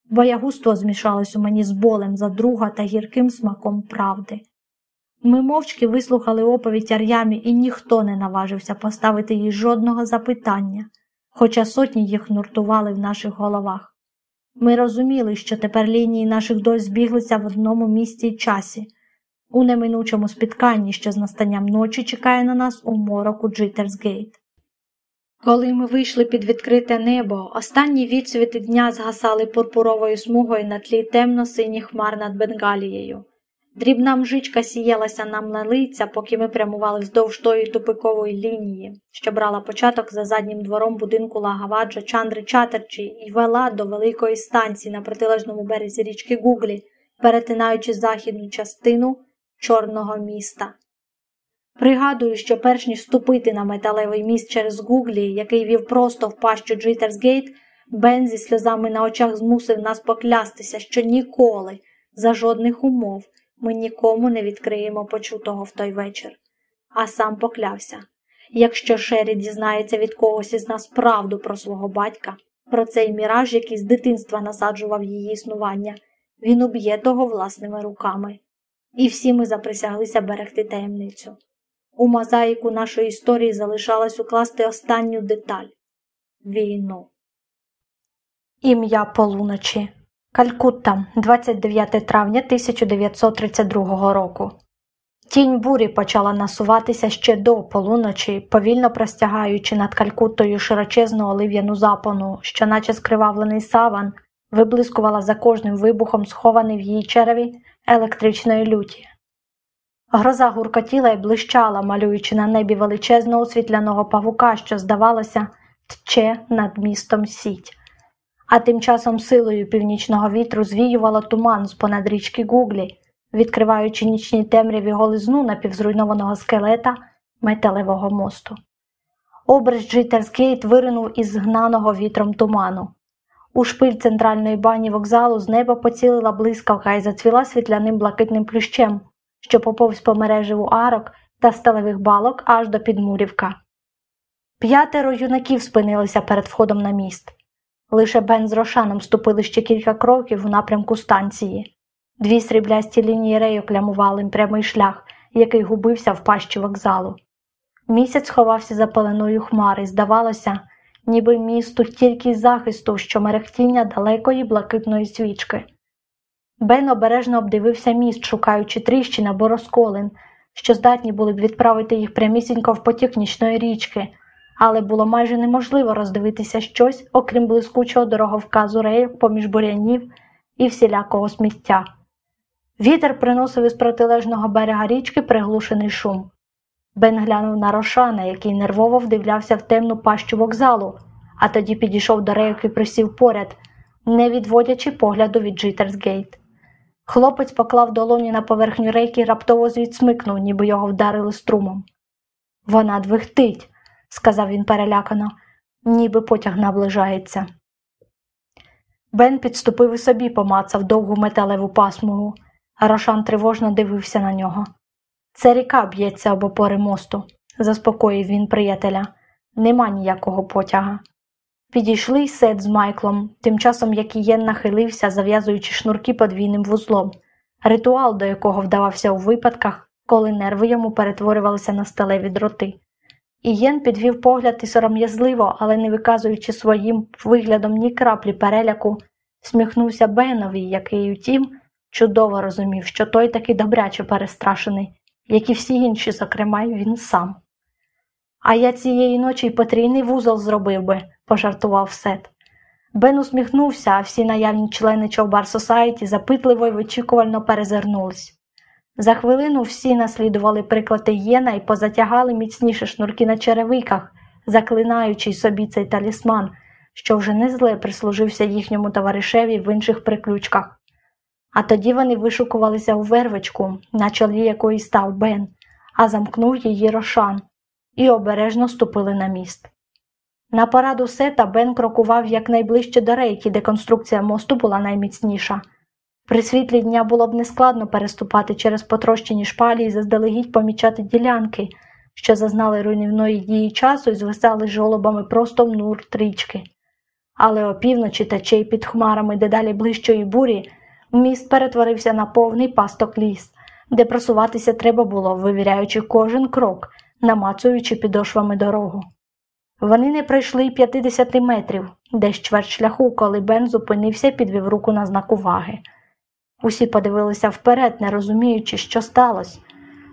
Боягузтво змішалось у мені з болем за друга та гірким смаком правди. Ми мовчки вислухали оповідь Ар'ямі, і ніхто не наважився поставити їй жодного запитання, хоча сотні їх нуртували в наших головах. Ми розуміли, що тепер лінії наших доль збіглися в одному місці й часі, у неминучому спітканні, що з настанням ночі чекає на нас у мороку Джитерсгейт. Коли ми вийшли під відкрите небо, останні відсвіти дня згасали пурпуровою смугою на тлі темно синіх хмар над Бенгалією. Дрібна мжичка сіялася нам на лиця, поки ми прямували вздовж тої тупикової лінії, що брала початок за заднім двором будинку Лагаваджа Чандри Чатерчі і вела до великої станції на протилежному березі річки Гуглі, перетинаючи західну частину Чорного міста. Пригадую, що перш ніж ступити на металевий міст через Гуглі, який вів просто в пащу Джитерсгейт, Бен зі сльозами на очах змусив нас поклястися, що ніколи, за жодних умов ми нікому не відкриємо почутого в той вечір, а сам поклявся. Якщо Шері дізнається від когось із нас правду про свого батька, про цей міраж, який з дитинства насаджував її існування, він уб'є того власними руками. І всі ми заприсяглися берегти таємницю. У мозаїку нашої історії залишалось укласти останню деталь війну. Ім'я полуночі Калькутта, 29 травня 1932 року. Тінь бурі почала насуватися ще до полуночі, повільно простягаючи над Калькуттою широчезну олив'яну запону, що, наче скривавлений саван, виблискувала за кожним вибухом, схований в її череві електричної люті. Гроза гуркотіла і блищала, малюючи на небі величезного світляного павука, що, здавалося, тче над містом сіть. А тим часом силою північного вітру звіювала туман з понад річки Гуглі, відкриваючи нічні темряві голизну напівзруйнованого скелета металевого мосту. Образ Джитерсгейт виринув із згнаного вітром туману. У шпиль центральної бані вокзалу з неба поцілила блискавка і зацвіла світляним блакитним плющем, що поповз по мереживу арок та сталевих балок аж до підмурівка. П'ятеро юнаків спинилися перед входом на міст. Лише Бен з Рошаном ступили ще кілька кроків у напрямку станції. Дві сріблясті лінії рейок лямували прямий шлях, який губився в пащі вокзалу. Місяць ховався за пеленою хмари, здавалося, ніби місту тільки захисту, що мерехтіння далекої блакитної свічки. Бен обережно обдивився міст, шукаючи тріщин або розколин, що здатні були б відправити їх прямісінько в потік нічної річки, але було майже неможливо роздивитися щось, окрім блискучого дороговказу рейок поміж бурянів і всілякого сміття. Вітер приносив із протилежного берега річки приглушений шум. Бен глянув на Рошана, який нервово вдивлявся в темну пащу вокзалу, а тоді підійшов до рейок і присів поряд, не відводячи погляду від Джитерсгейт. Хлопець поклав долоні на поверхню рейки і раптово звідсмикнув, ніби його вдарили струмом. Вона двихтить, сказав він перелякано, ніби потяг наближається. Бен підступив і собі помацав довгу металеву пасмугу, а Рошан тривожно дивився на нього. Це ріка б'ється об опори мосту, заспокоїв він приятеля. Нема ніякого потяга. Підійшли й сет з Майклом, тим часом як Ієн нахилився, зав'язуючи шнурки подвійним вузлом, ритуал, до якого вдавався у випадках, коли нерви йому перетворювалися на сталеві дроти. Ієн підвів погляд і сором'язливо, але не виказуючи своїм виглядом ні краплі переляку, сміхнувся Бенові, який, утім, чудово розумів, що той таки добряче перестрашений, як і всі інші, зокрема, він сам. А я цієї ночі й потрійний вузол зробив би, пожартував Сет. Бен усміхнувся, а всі наявні члени Човбар Сосайті запитливо й вичікувально перезирнулись. За хвилину всі наслідували приклади Єна і позатягали міцніше шнурки на черевиках, заклинаючи собі цей талісман, що вже не зле прислужився їхньому товаришеві в інших приключках. А тоді вони вишукувалися у вервичку, на чолі якої став Бен, а замкнув її рошан, і обережно ступили на міст. На параду сета Бен крокував якнайближче до рейки, де конструкція мосту була найміцніша. При світлі дня було б нескладно переступати через потрощені шпалі і заздалегідь помічати ділянки, що зазнали руйнівної дії часу і звисали жолобами просто в нур трічки. Але опівночі течей під хмарами дедалі ближчої бурі міст перетворився на повний пасток ліс, де просуватися треба було, вивіряючи кожен крок, намацуючи підошвами дорогу. Вони не пройшли й 50 метрів, десь чверть шляху, коли Бен зупинився і підвів руку на знак уваги. Усі подивилися вперед, не розуміючи, що сталося.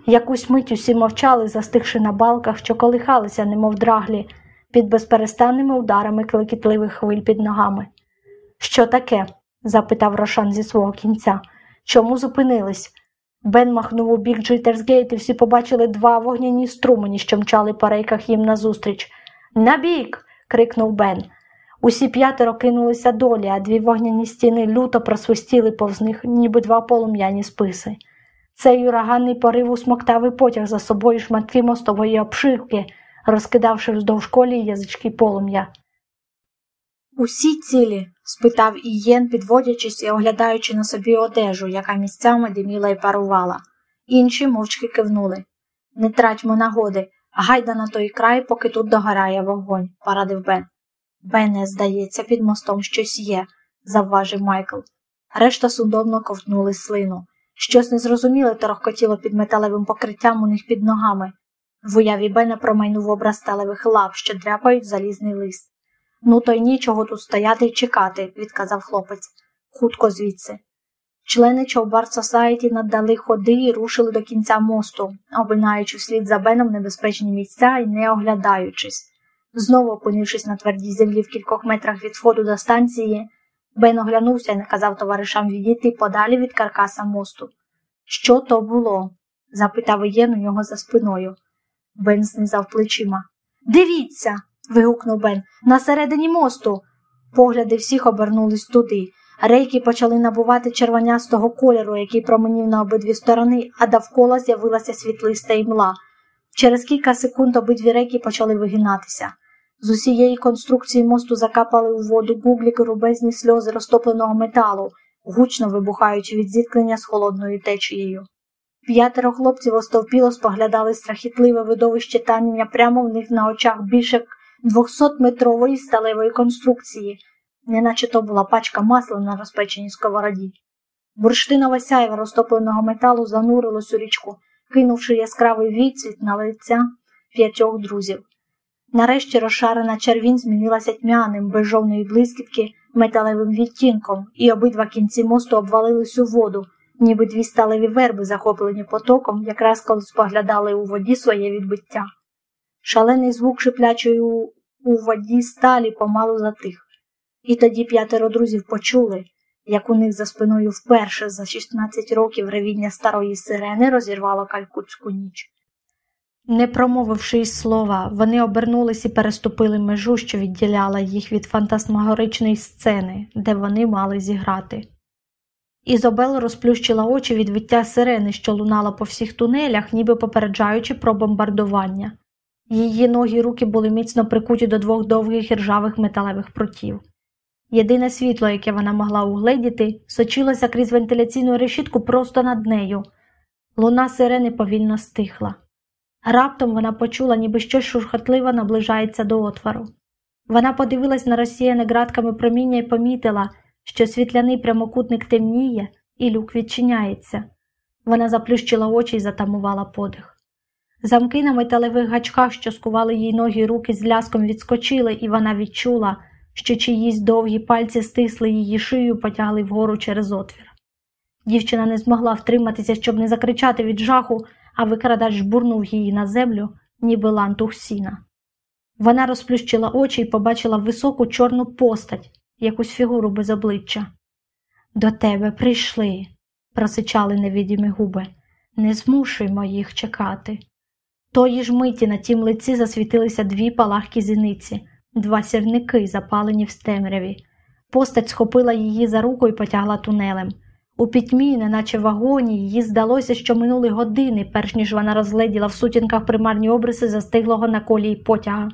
Якусь мить усі мовчали, застигши на балках, що колихалися, немов драглі, під безперестанними ударами клекітливих хвиль під ногами. Що таке? запитав Рошан зі свого кінця. Чому зупинились? Бен махнув у бік Джитерсгейт, і всі побачили два вогняні струмені, що мчали по рейках їм назустріч. Набік. крикнув Бен. Усі п'ятеро кинулися долі, а дві вогняні стіни люто просвистіли повз них, ніби два полум'яні списи. Цей ураганний порив усмоктав і потяг за собою шматки мостової обшивки, розкидавши вздовж колії язички полум'я. Усі цілі? спитав Ієн, підводячись і оглядаючи на собі одежу, яка місцями диміла і парувала. Інші мовчки кивнули. Не тратьмо нагоди, Гайда на той край, поки тут догорає вогонь, порадив Бен. Бене, здається, під мостом щось є, завважив Майкл. Решта судомно ковтнули слину. Щось незрозуміле торохкотіло під металевим покриттям у них під ногами. В уяві Бена промайнув образ сталевих лап, що дряпають залізний лист. Ну, то й нічого тут стояти й чекати, відказав хлопець. Хутко звідси. Члени Човбар Сосаєті надали ходи і рушили до кінця мосту, обинаючи вслід за Беном небезпечні місця і не оглядаючись. Знову опинившись на твердій землі в кількох метрах від входу до станції, Бен оглянувся і наказав товаришам відійти подалі від каркаса мосту. Що то було? запитав Ієн у нього за спиною. Бен знизав плечима. Дивіться. вигукнув Бен. На середині мосту. Погляди всіх обернулись туди. Рейки почали набувати червонястого кольору, який променів на обидві сторони, а довкола з'явилася світлиста імла. Через кілька секунд обидві рейки почали вигинатися. З усієї конструкції мосту закапали у воду бубліки рубезні сльози розтопленого металу, гучно вибухаючи від зіткнення з холодною течією. П'ятеро хлопців остовпіло споглядали страхітливе видовище танення прямо в них на очах більше 200-метрової сталевої конструкції, неначе то була пачка масла на розпеченій сковороді. Бурштинове сяйво розтопленого металу занурилось у річку, кинувши яскравий відцвіт на лиця п'ятьох друзів. Нарешті розшарена червінь змінилася тьмяним, без жовної блискітки, металевим відтінком, і обидва кінці мосту обвалились у воду, ніби дві сталеві верби, захоплені потоком, якраз коли споглядали у воді своє відбиття. Шалений звук шиплячої у воді сталі помалу затих. І тоді п'ятеро друзів почули, як у них за спиною вперше за 16 років ревіння старої сирени розірвало калькутську ніч. Не промовивши й слова, вони обернулись і переступили межу, що відділяла їх від фантасмагоричної сцени, де вони мали зіграти. Ізобел розплющила очі від виття сирени, що лунала по всіх тунелях, ніби попереджаючи про бомбардування. Її ноги й руки були міцно прикуті до двох довгих і ржавих металевих прутів. Єдине світло, яке вона могла угледіти, сочилося крізь вентиляційну решітку просто над нею. Луна сирени повільно стихла. Раптом вона почула, ніби щось шурхотливо наближається до отвору. Вона подивилась на розсіяне ґратками проміння і помітила, що світляний прямокутник темніє і люк відчиняється. Вона заплющила очі і затамувала подих. Замки на металевих гачках, що скували їй ноги й руки з ляском відскочили, і вона відчула, що чиїсь довгі пальці стисли її шию, потягли вгору через отвір. Дівчина не змогла втриматися, щоб не закричати від жаху, а викрадач жбурнув її на землю, ніби лантух сіна. Вона розплющила очі і побачила високу чорну постать, якусь фігуру без обличчя. До тебе прийшли, просичали невідімі губи. Не змушуймо їх чекати. Тої ж миті на тім лиці засвітилися дві палахкі зіниці, два сірники, запалені в темряві. Постать схопила її за руку і потягла тунелем. У пітьмі, неначе вагоні, їй здалося, що минули години, перш ніж вона розгледіла в сутінках примарні обриси застиглого на колії потяга.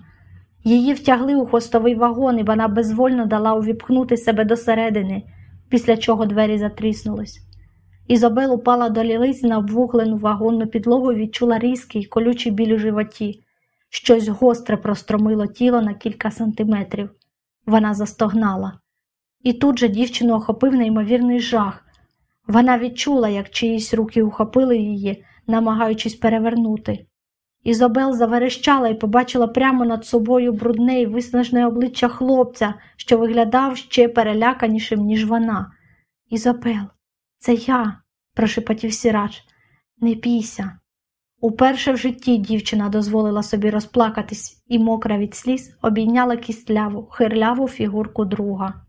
Її втягли у хвостовий вагон, і вона безвольно дала увіпхнути себе досередини, після чого двері затріснулись. Ізобел упала до лілиць на обвуглену вагонну підлогу і відчула різкий, колючий біль у животі. Щось гостре простромило тіло на кілька сантиметрів. Вона застогнала. І тут же дівчину охопив неймовірний жах. Вона відчула, як чиїсь руки ухопили її, намагаючись перевернути. Ізобел заверещала і побачила прямо над собою брудне і виснажне обличчя хлопця, що виглядав ще переляканішим, ніж вона. Ізобел, це я, прошепотів сірач. Не бійся. Уперше в житті дівчина дозволила собі розплакатись і, мокра від сліз, обійняла кістляву, хирляву фігурку друга.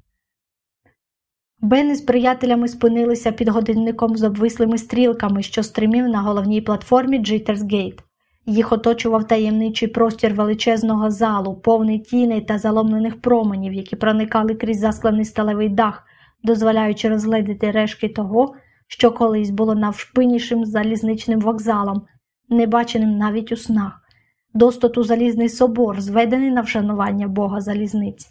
Бен із приятелями спинилися під годинником з обвислими стрілками, що стримів на головній платформі Джиттерсгейт. Їх оточував таємничий простір величезного залу, повний тіней та заломлених променів, які проникали крізь засклений сталевий дах, дозволяючи розгледіти решки того, що колись було навшпинішим залізничним вокзалом, небаченим навіть у снах, достоту залізний собор, зведений на вшанування Бога залізниць.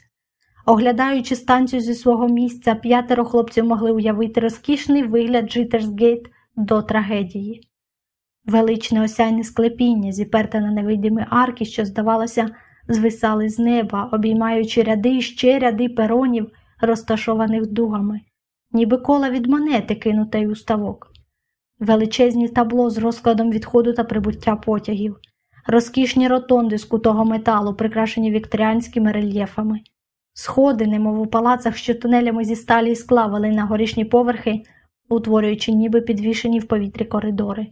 Оглядаючи станцію зі свого місця, п'ятеро хлопців могли уявити розкішний вигляд Джиттерсгейт до трагедії. величне осяйне склепіння, зіперте на невидимі арки, що, здавалося, звисали з неба, обіймаючи ряди і ще ряди перонів, розташованих дугами, ніби кола від монети, кинутої у ставок, величезні табло з розкладом відходу та прибуття потягів, розкішні ротонди з кутого металу, прикрашені вікторіанськими рельєфами, сходи, немов у палацах, що тунелями зі сталі і скла вели на горішні поверхи, утворюючи ніби підвішені в повітрі коридори.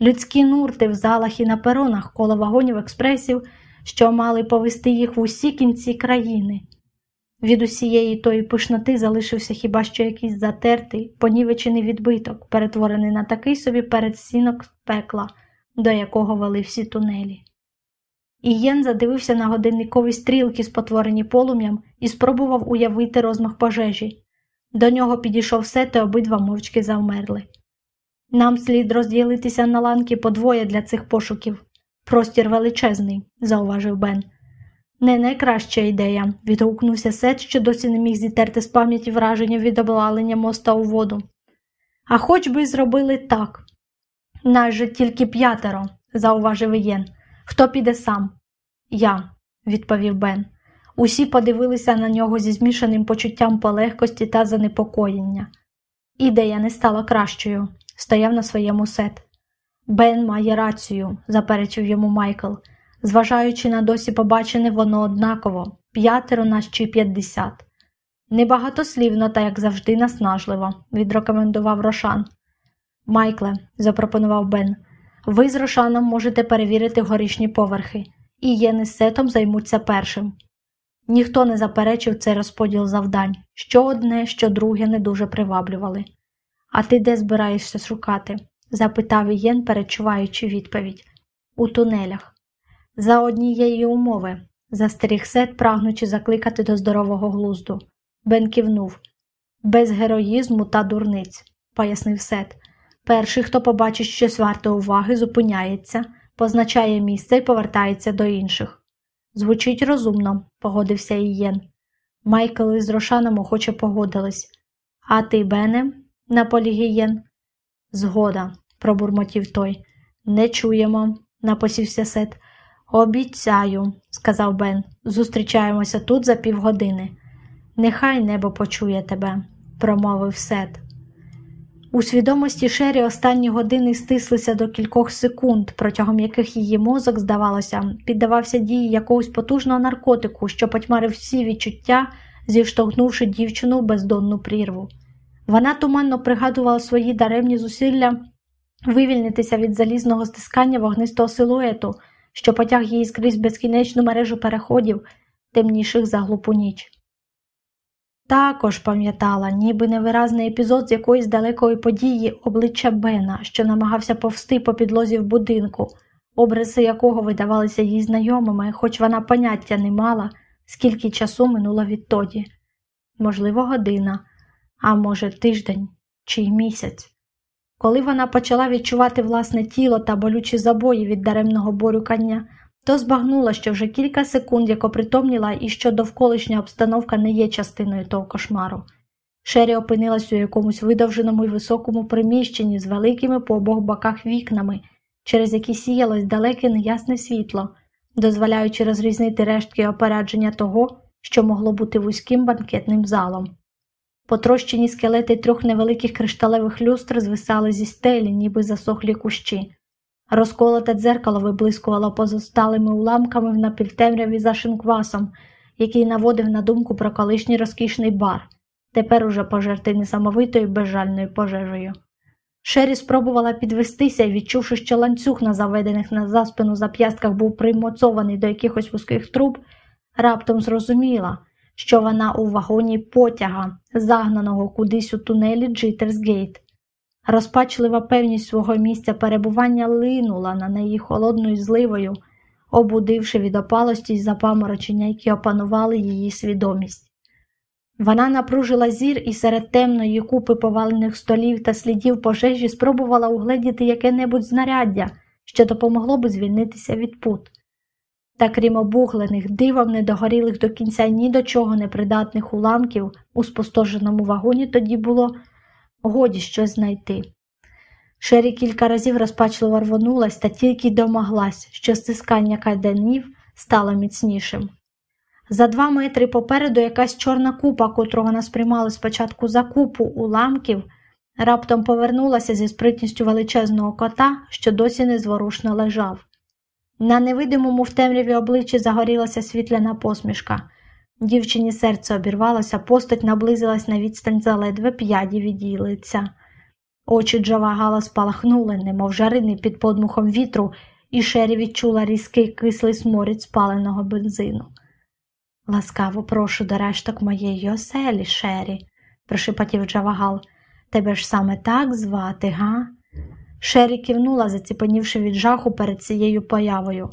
Людські нурти в залах і на перонах коло вагонів експресів, що мали повести їх в усі кінці країни. Від усієї тої пишноти залишився хіба що якийсь затертий, понівечений відбиток, перетворений на такий собі передсінок пекла, до якого вели всі тунелі. Ієн задивився на годинникові стрілки, спотворені полум'ям, і спробував уявити розмах пожежі. До нього підійшов сет, і обидва мовчки завмерли. Нам слід розділитися на ланки подвоє для цих пошуків. Простір величезний, зауважив Бен. Не найкраща ідея, відгукнувся Сет, що досі не міг зітерти з пам'яті враження від облалення моста у воду. А хоч би зробили так. Нас же тільки п'ятеро, зауважив Ієн. Хто піде сам? Я, відповів Бен. Усі подивилися на нього зі змішаним почуттям полегкості та занепокоєння. Ідея не стала кращою, стояв на своєму сет. Бен має рацію, заперечив йому Майкл. Зважаючи на досі побачене, воно однаково п'ятеро нас чи п'ятдесят. Небагатослівно та, як завжди, наснажливо, відрекомендував Рошан. Майкле, запропонував Бен, ви з Рошаном можете перевірити горішні поверхи, і Єни з сетом займуться першим. Ніхто не заперечив цей розподіл завдань, що одне, що друге не дуже приваблювали. А ти де збираєшся шукати? запитав Ієн, перечуваючи відповідь. У тунелях. За однієї умови, застеріг Сет, прагнучи закликати до здорового глузду. Бен кивнув. Без героїзму та дурниць, пояснив Сет. Перший, хто побачить щось варте уваги, зупиняється, позначає місце і повертається до інших. Звучить розумно, погодився Ієн. Майкл із Рошаном охоче погодились. А ти, Бене, наполіг Ієн. Згода, пробурмотів той. Не чуємо, напосівся Сет. Обіцяю, сказав Бен. Зустрічаємося тут за півгодини. Нехай небо почує тебе, промовив Сет. У свідомості Шері останні години стислися до кількох секунд, протягом яких її мозок, здавалося, піддавався дії якогось потужного наркотику, що потьмарив всі відчуття, зіштовхнувши дівчину в бездонну прірву. Вона туманно пригадувала свої даремні зусилля вивільнитися від залізного стискання вогнистого силуету, що потяг її скрізь безкінечну мережу переходів, темніших за глупу ніч. Також пам'ятала, ніби невиразний епізод з якоїсь далекої події обличчя Бена, що намагався повсти по підлозі в будинку, обриси якого видавалися їй знайомими, хоч вона поняття не мала, скільки часу минуло відтоді. Можливо, година, а може, тиждень чи місяць. Коли вона почала відчувати власне тіло та болючі забої від даремного борюкання, то збагнула, що вже кілька секунд як опритомніла і що довколишня обстановка не є частиною того кошмару. Шері опинилась у якомусь видовженому і високому приміщенні з великими по обох боках вікнами, через які сіялось далеке неясне світло, дозволяючи розрізнити рештки опередження того, що могло бути вузьким банкетним залом. Потрощені скелети трьох невеликих кришталевих люстр звисали зі стелі, ніби засохлі кущі. Розколоте дзеркало виблискувало позосталими уламками в напівтемряві за шинквасом, який наводив на думку про колишній розкішний бар, тепер уже пожерти несамовитою безжальною пожежею. Шері спробувала підвестися відчувши, що ланцюг на заведених на заспину зап'ястках був примоцований до якихось вузьких труб, раптом зрозуміла, що вона у вагоні потяга, загнаного кудись у тунелі Джитерсгейт. Розпачлива певність свого місця перебування линула на неї холодною зливою, обудивши від опалості й запаморочення, які опанували її свідомість. Вона напружила зір і серед темної купи повалених столів та слідів пожежі спробувала угледіти яке-небудь знаряддя, що допомогло б звільнитися від пут. Та крім обуглених, дивом недогорілих до кінця ні до чого непридатних уламків у спустоженому вагоні тоді було годі щось знайти. Шері кілька разів розпачливо рвонулась та тільки домоглась, що стискання кайданів стало міцнішим. За два метри попереду якась чорна купа, котру вона сприймала спочатку за купу уламків, раптом повернулася зі спритністю величезного кота, що досі незворушно лежав. На невидимому в темряві обличчі загорілася світляна посмішка. Дівчині серце обірвалося, постать наблизилась на відстань заледве п'яді від її лиця. Очі Джавагала спалахнули, немов жарини під подмухом вітру, і Шері відчула різкий кислий сморід спаленого бензину. Ласкаво прошу до решток моєї оселі, Шері, прошепотів Джавагал. Тебе ж саме так звати, га? Шері кивнула, заціпанівши від жаху перед цією появою.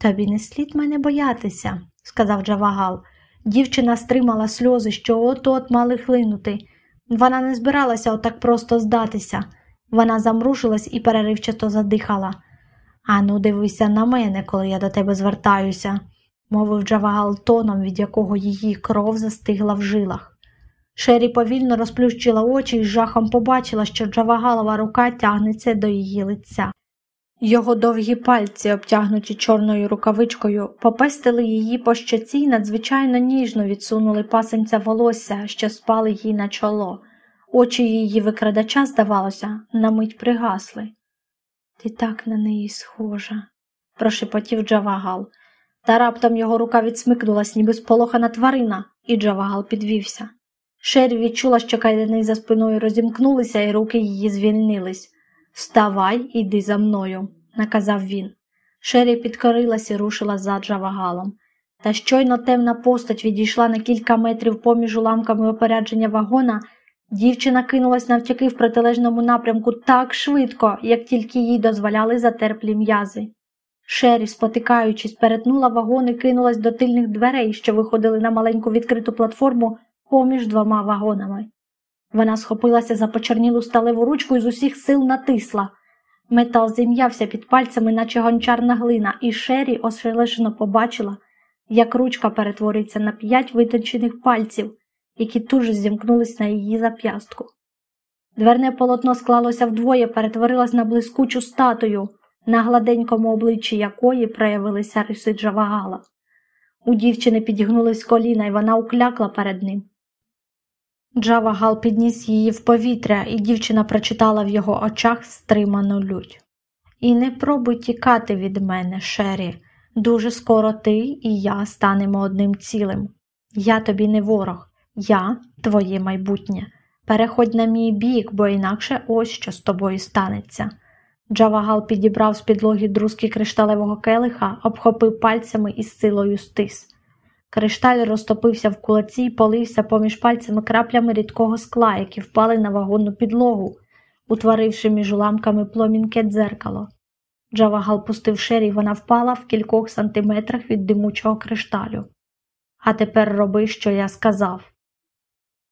Тобі не слід мене боятися, сказав Джавагал. Дівчина стримала сльози, що от-от мали хлинути. Вона не збиралася отак просто здатися. Вона замрушилась і переривчато задихала. Ану, дивися на мене, коли я до тебе звертаюся, мовив Джавагал тоном, від якого її кров застигла в жилах. Шері повільно розплющила очі і з жахом побачила, що Джавагалова рука тягнеться до її лиця. Його довгі пальці, обтягнуті чорною рукавичкою, попестили її по щоці й надзвичайно ніжно відсунули пасенця волосся, що спали їй на чоло. Очі її викрадача, здавалося, на мить пригасли. Ти так на неї схожа, прошепотів Джавагал. Та раптом його рука відсмикнулась, ніби сполохана тварина, і Джавагал підвівся. Шері відчула, що кайдани за спиною розімкнулися, і руки її звільнились. Вставай, іди за мною, наказав він. Шері підкорилась і рушила за Джавагалом. Та щойно темна постать відійшла на кілька метрів поміж уламками опередження вагона, дівчина кинулась навтяки в протилежному напрямку так швидко, як тільки їй дозволяли затерплі м'язи. Шері, спотикаючись, перетнула вагон і кинулась до тильних дверей, що виходили на маленьку відкриту платформу поміж двома вагонами. Вона схопилася за почернілу сталеву ручку і з усіх сил натисла. Метал зім'явся під пальцями, наче гончарна глина, і Шері ошелешено побачила, як ручка перетвориться на п'ять витончених пальців, які тут же зімкнулись на її зап'ястку. Дверне полотно склалося вдвоє, перетворилось на блискучу статую, на гладенькому обличчі якої проявилися риси Джавагала. У дівчини підігнулись коліна, і вона уклякла перед ним. Джава Гал підніс її в повітря, і дівчина прочитала в його очах стриману лють. І не пробуй тікати від мене, Шері. Дуже скоро ти і я станемо одним цілим. Я тобі не ворог, я твоє майбутнє. Переходь на мій бік, бо інакше ось що з тобою станеться. Джавагал підібрав з підлоги друзки кришталевого келиха, обхопив пальцями і силою стис. Кришталь розтопився в кулаці і полився поміж пальцями краплями рідкого скла, які впали на вагонну підлогу, утворивши між уламками пломінке дзеркало. Джавагал пустив шері, і вона впала в кількох сантиметрах від димучого кришталю. А тепер роби, що я сказав.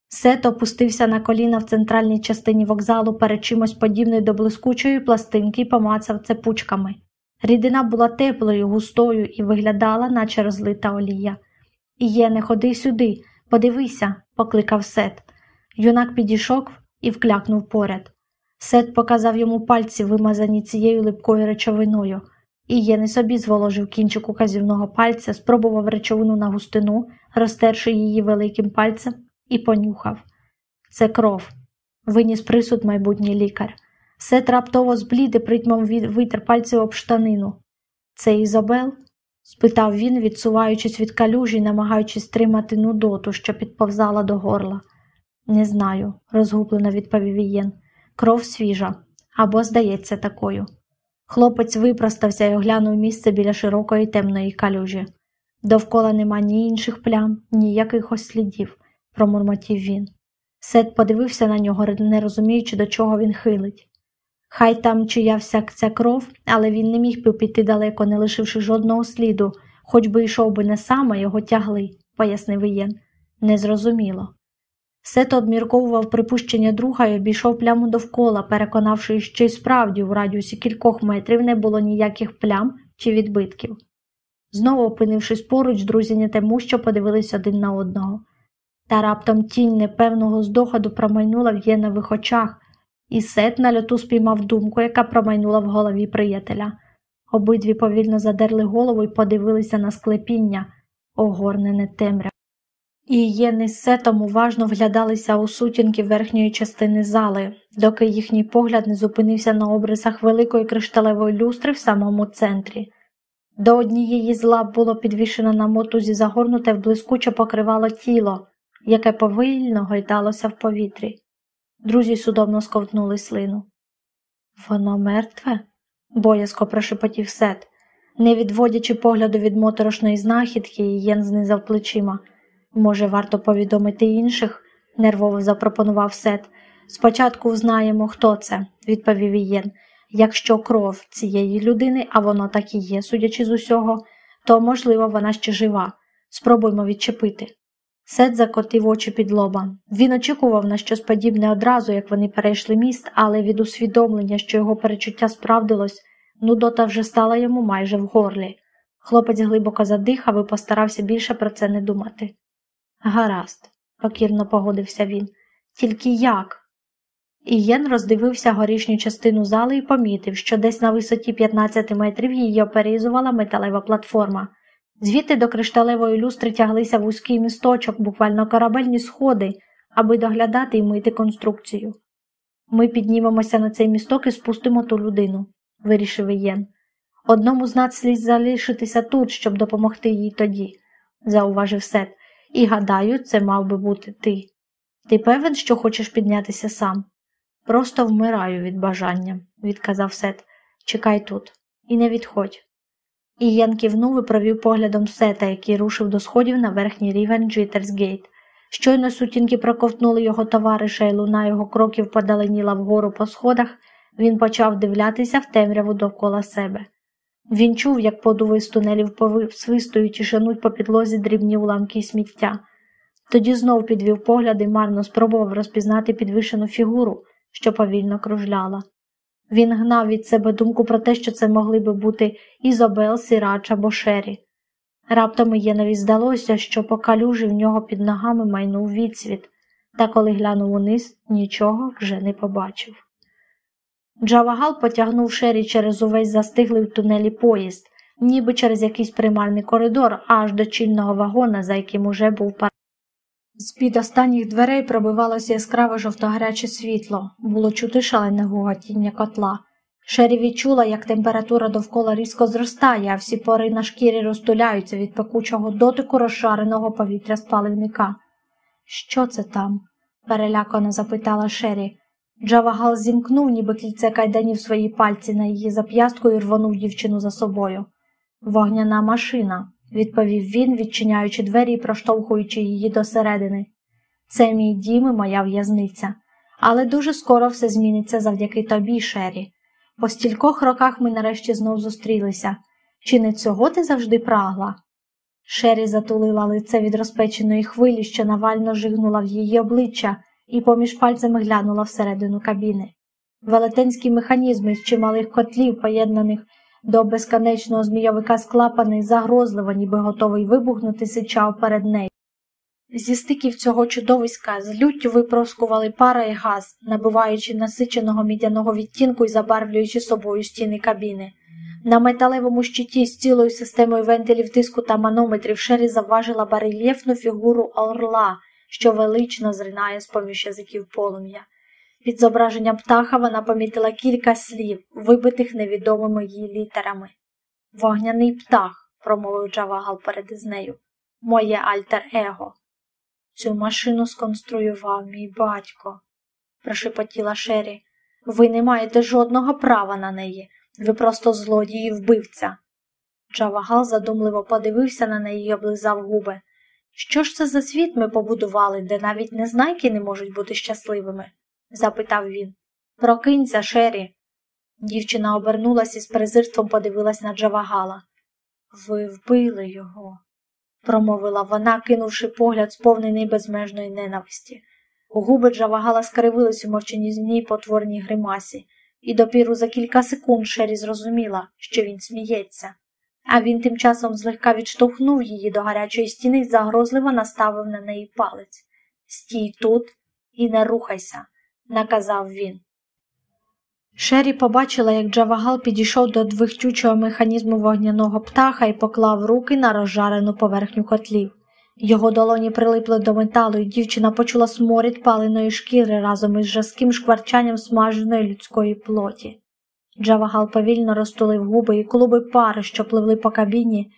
Сет опустився на коліна в центральній частині вокзалу перед чимось подібною до блискучої пластинки і помацав цепучками. Рідина була теплою, густою і виглядала, наче розлита олія. Іє, не ходи сюди, подивися, покликав Сет. Юнак підійшов і вклякнув поряд. Сет показав йому пальці, вимазані цією липкою речовиною. Іє не собі зволожив кінчик указівного пальця, спробував речовину на густину, розтерши її великим пальцем, і понюхав. Це кров. Виніс присуд майбутній лікар. Сет раптово зблід і притьмом витер пальців об штанину. Це Ізобел? Спитав він, відсуваючись від калюжі, намагаючись стримати нудоту, що підповзала до горла. Не знаю, розгублено відповів Ієн. Кров свіжа або, здається, такою. Хлопець випростався і оглянув місце біля широкої темної калюжі. Довкола нема ні інших плям, ні якихось слідів, промурмотів він. Сет подивився на нього, не розуміючи, до чого він хилить. Хай там чия вся ця кров, але він не міг би піти далеко, не лишивши жодного сліду, хоч би йшов би не сам, а його тягли, пояснив Ієн. Незрозуміло. Сет обмірковував припущення друга і обійшов пляму довкола, переконавшись, що й справді у радіусі кількох метрів не було ніяких плям чи відбитків. Знову опинившись поруч, друзі не тому, що подивились один на одного. Та раптом тінь непевного здогаду промайнула в єнових очах, І Сет на льоту спіймав думку, яка промайнула в голові приятеля. Обидві повільно задерли голову і подивилися на склепіння, огорнене темря. І Єн з Сетом уважно вглядалися у сутінки верхньої частини зали, доки їхній погляд не зупинився на обрисах великої кришталевої люстри в самому центрі. До однієї з лап було підвішено на мотузі загорнуте в блискуче покривало тіло, яке повільно гойдалося в повітрі. Друзі судомно сковтнули слину. Воно мертве? боязко прошепотів Сет. Не відводячи погляду від моторошної знахідки, Єн знизав плечима. Може, варто повідомити інших? нервово запропонував Сет. Спочатку знаємо, хто це, відповів Єн. Якщо кров цієї людини, а воно так і є, судячи з усього, то, можливо, вона ще жива. Спробуймо відчепити. Сет закотив очі під лоба. Він очікував на щось подібне одразу, як вони перейшли міст, але від усвідомлення, що його перечуття справдилось, нудота вже стала йому майже в горлі. Хлопець глибоко задихав і постарався більше про це не думати. Гаразд, покірно погодився він. Тільки як? Ієн роздивився горішню частину зали і помітив, що десь на висоті 15 метрів її оперізувала металева платформа. Звідти до кришталевої люстри тяглися вузький місточок, буквально корабельні сходи, аби доглядати і мити конструкцію. Ми піднімемося на цей місток і спустимо ту людину, вирішив Ієн. Одному з нас слід залишитися тут, щоб допомогти їй тоді, зауважив Сет, і гадаю, це мав би бути ти. Ти певен, що хочеш піднятися сам? Просто вмираю від бажання, відказав Сет. Чекай тут, і не відходь. Ієн кивнув і провів поглядом сета, який рушив до сходів на верхній рівень Джитерсгейт. Щойно сутінки проковтнули його товариша, і луна його кроків подаленіла вгору по сходах, він почав дивлятися в темряву довкола себе. Він чув, як подуви з тунелів свистують і шануть по підлозі дрібні уламки сміття. Тоді знов підвів погляд і марно спробував розпізнати підвищену фігуру, що повільно кружляла. Він гнав від себе думку про те, що це могли би бути Ізобел, Сірадж або Шері. Раптом Бенові здалося, що по калюжі в нього під ногами майнув відсвіт, та коли глянув униз, нічого вже не побачив. Джавагал потягнув Шері через увесь застиглий у тунелі поїзд, ніби через якийсь приймальний коридор, аж до чільного вагона, за яким уже був паротяг. З-під останніх дверей пробивалося яскраве жовтогаряче світло, було чути шалене гуготіння котла. Шері відчула, як температура довкола різко зростає, а всі пори на шкірі розтуляються від пекучого дотику розшареного повітря спаливника. Що це там? перелякано запитала Шері. Джавагал зімкнув, ніби кільце кайданів свої пальці на її зап'ястку і рвонув дівчину за собою. Вогняна машина, відповів він, відчиняючи двері і проштовхуючи її досередини. Це мій дім і моя в'язниця, але дуже скоро все зміниться завдяки тобі, Шері. По стількох роках ми нарешті знов зустрілися. Чи не цього ти завжди прагла? Шері затулила лице від розпеченої хвилі, що навально жигнула в її обличчя, і поміж пальцями глянула всередину кабіни. Велетенські механізми з чималих котлів, поєднаних до безконечного змійовика склапаний, загрозливо, ніби готовий вибухнути, сичав перед нею. Зі стиків цього чудовиська з люттю випроскували пара і газ, набиваючи насиченого мідяного відтінку і забарвлюючи собою стіни кабіни. На металевому щиті з цілою системою вентилів тиску та манометрів шері завважила барельєфну фігуру орла, що велично зринає з поміж язиків полум'я. Під зображенням птаха вона помітила кілька слів, вибитих невідомими їй літерами. Вогняний птах, промовив Джавагал перед із нею, моє альтер-его. Цю машину сконструював мій батько, прошепотіла Шері. Ви не маєте жодного права на неї. Ви просто злодій і вбивця. Джавагал задумливо подивився на неї і облизав губи. Що ж це за світ ми побудували, де навіть незнайки не можуть бути щасливими? Запитав він. Прокинься, Шері. Дівчина обернулась і з презирством подивилась на Джавагала. Ви вбили його, промовила вона, кинувши погляд, сповнений безмежної ненависті. Губи Джавагала скривились у мовчанізній потворній гримасі, і допіру за кілька секунд Шері зрозуміла, що він сміється. А він тим часом злегка відштовхнув її до гарячої стіни і загрозливо наставив на неї палець. Стій тут і не рухайся наказав він. Шері побачила, як Джавагал підійшов до двихтючого механізму вогняного птаха і поклав руки на розжарену поверхню котлів. Його долоні прилипли до металу, і дівчина почула сморід паленої шкіри разом із жаским шкварчанням смаженої людської плоті. Джавагал повільно розтулив губи і клуби пари, що пливли по кабіні,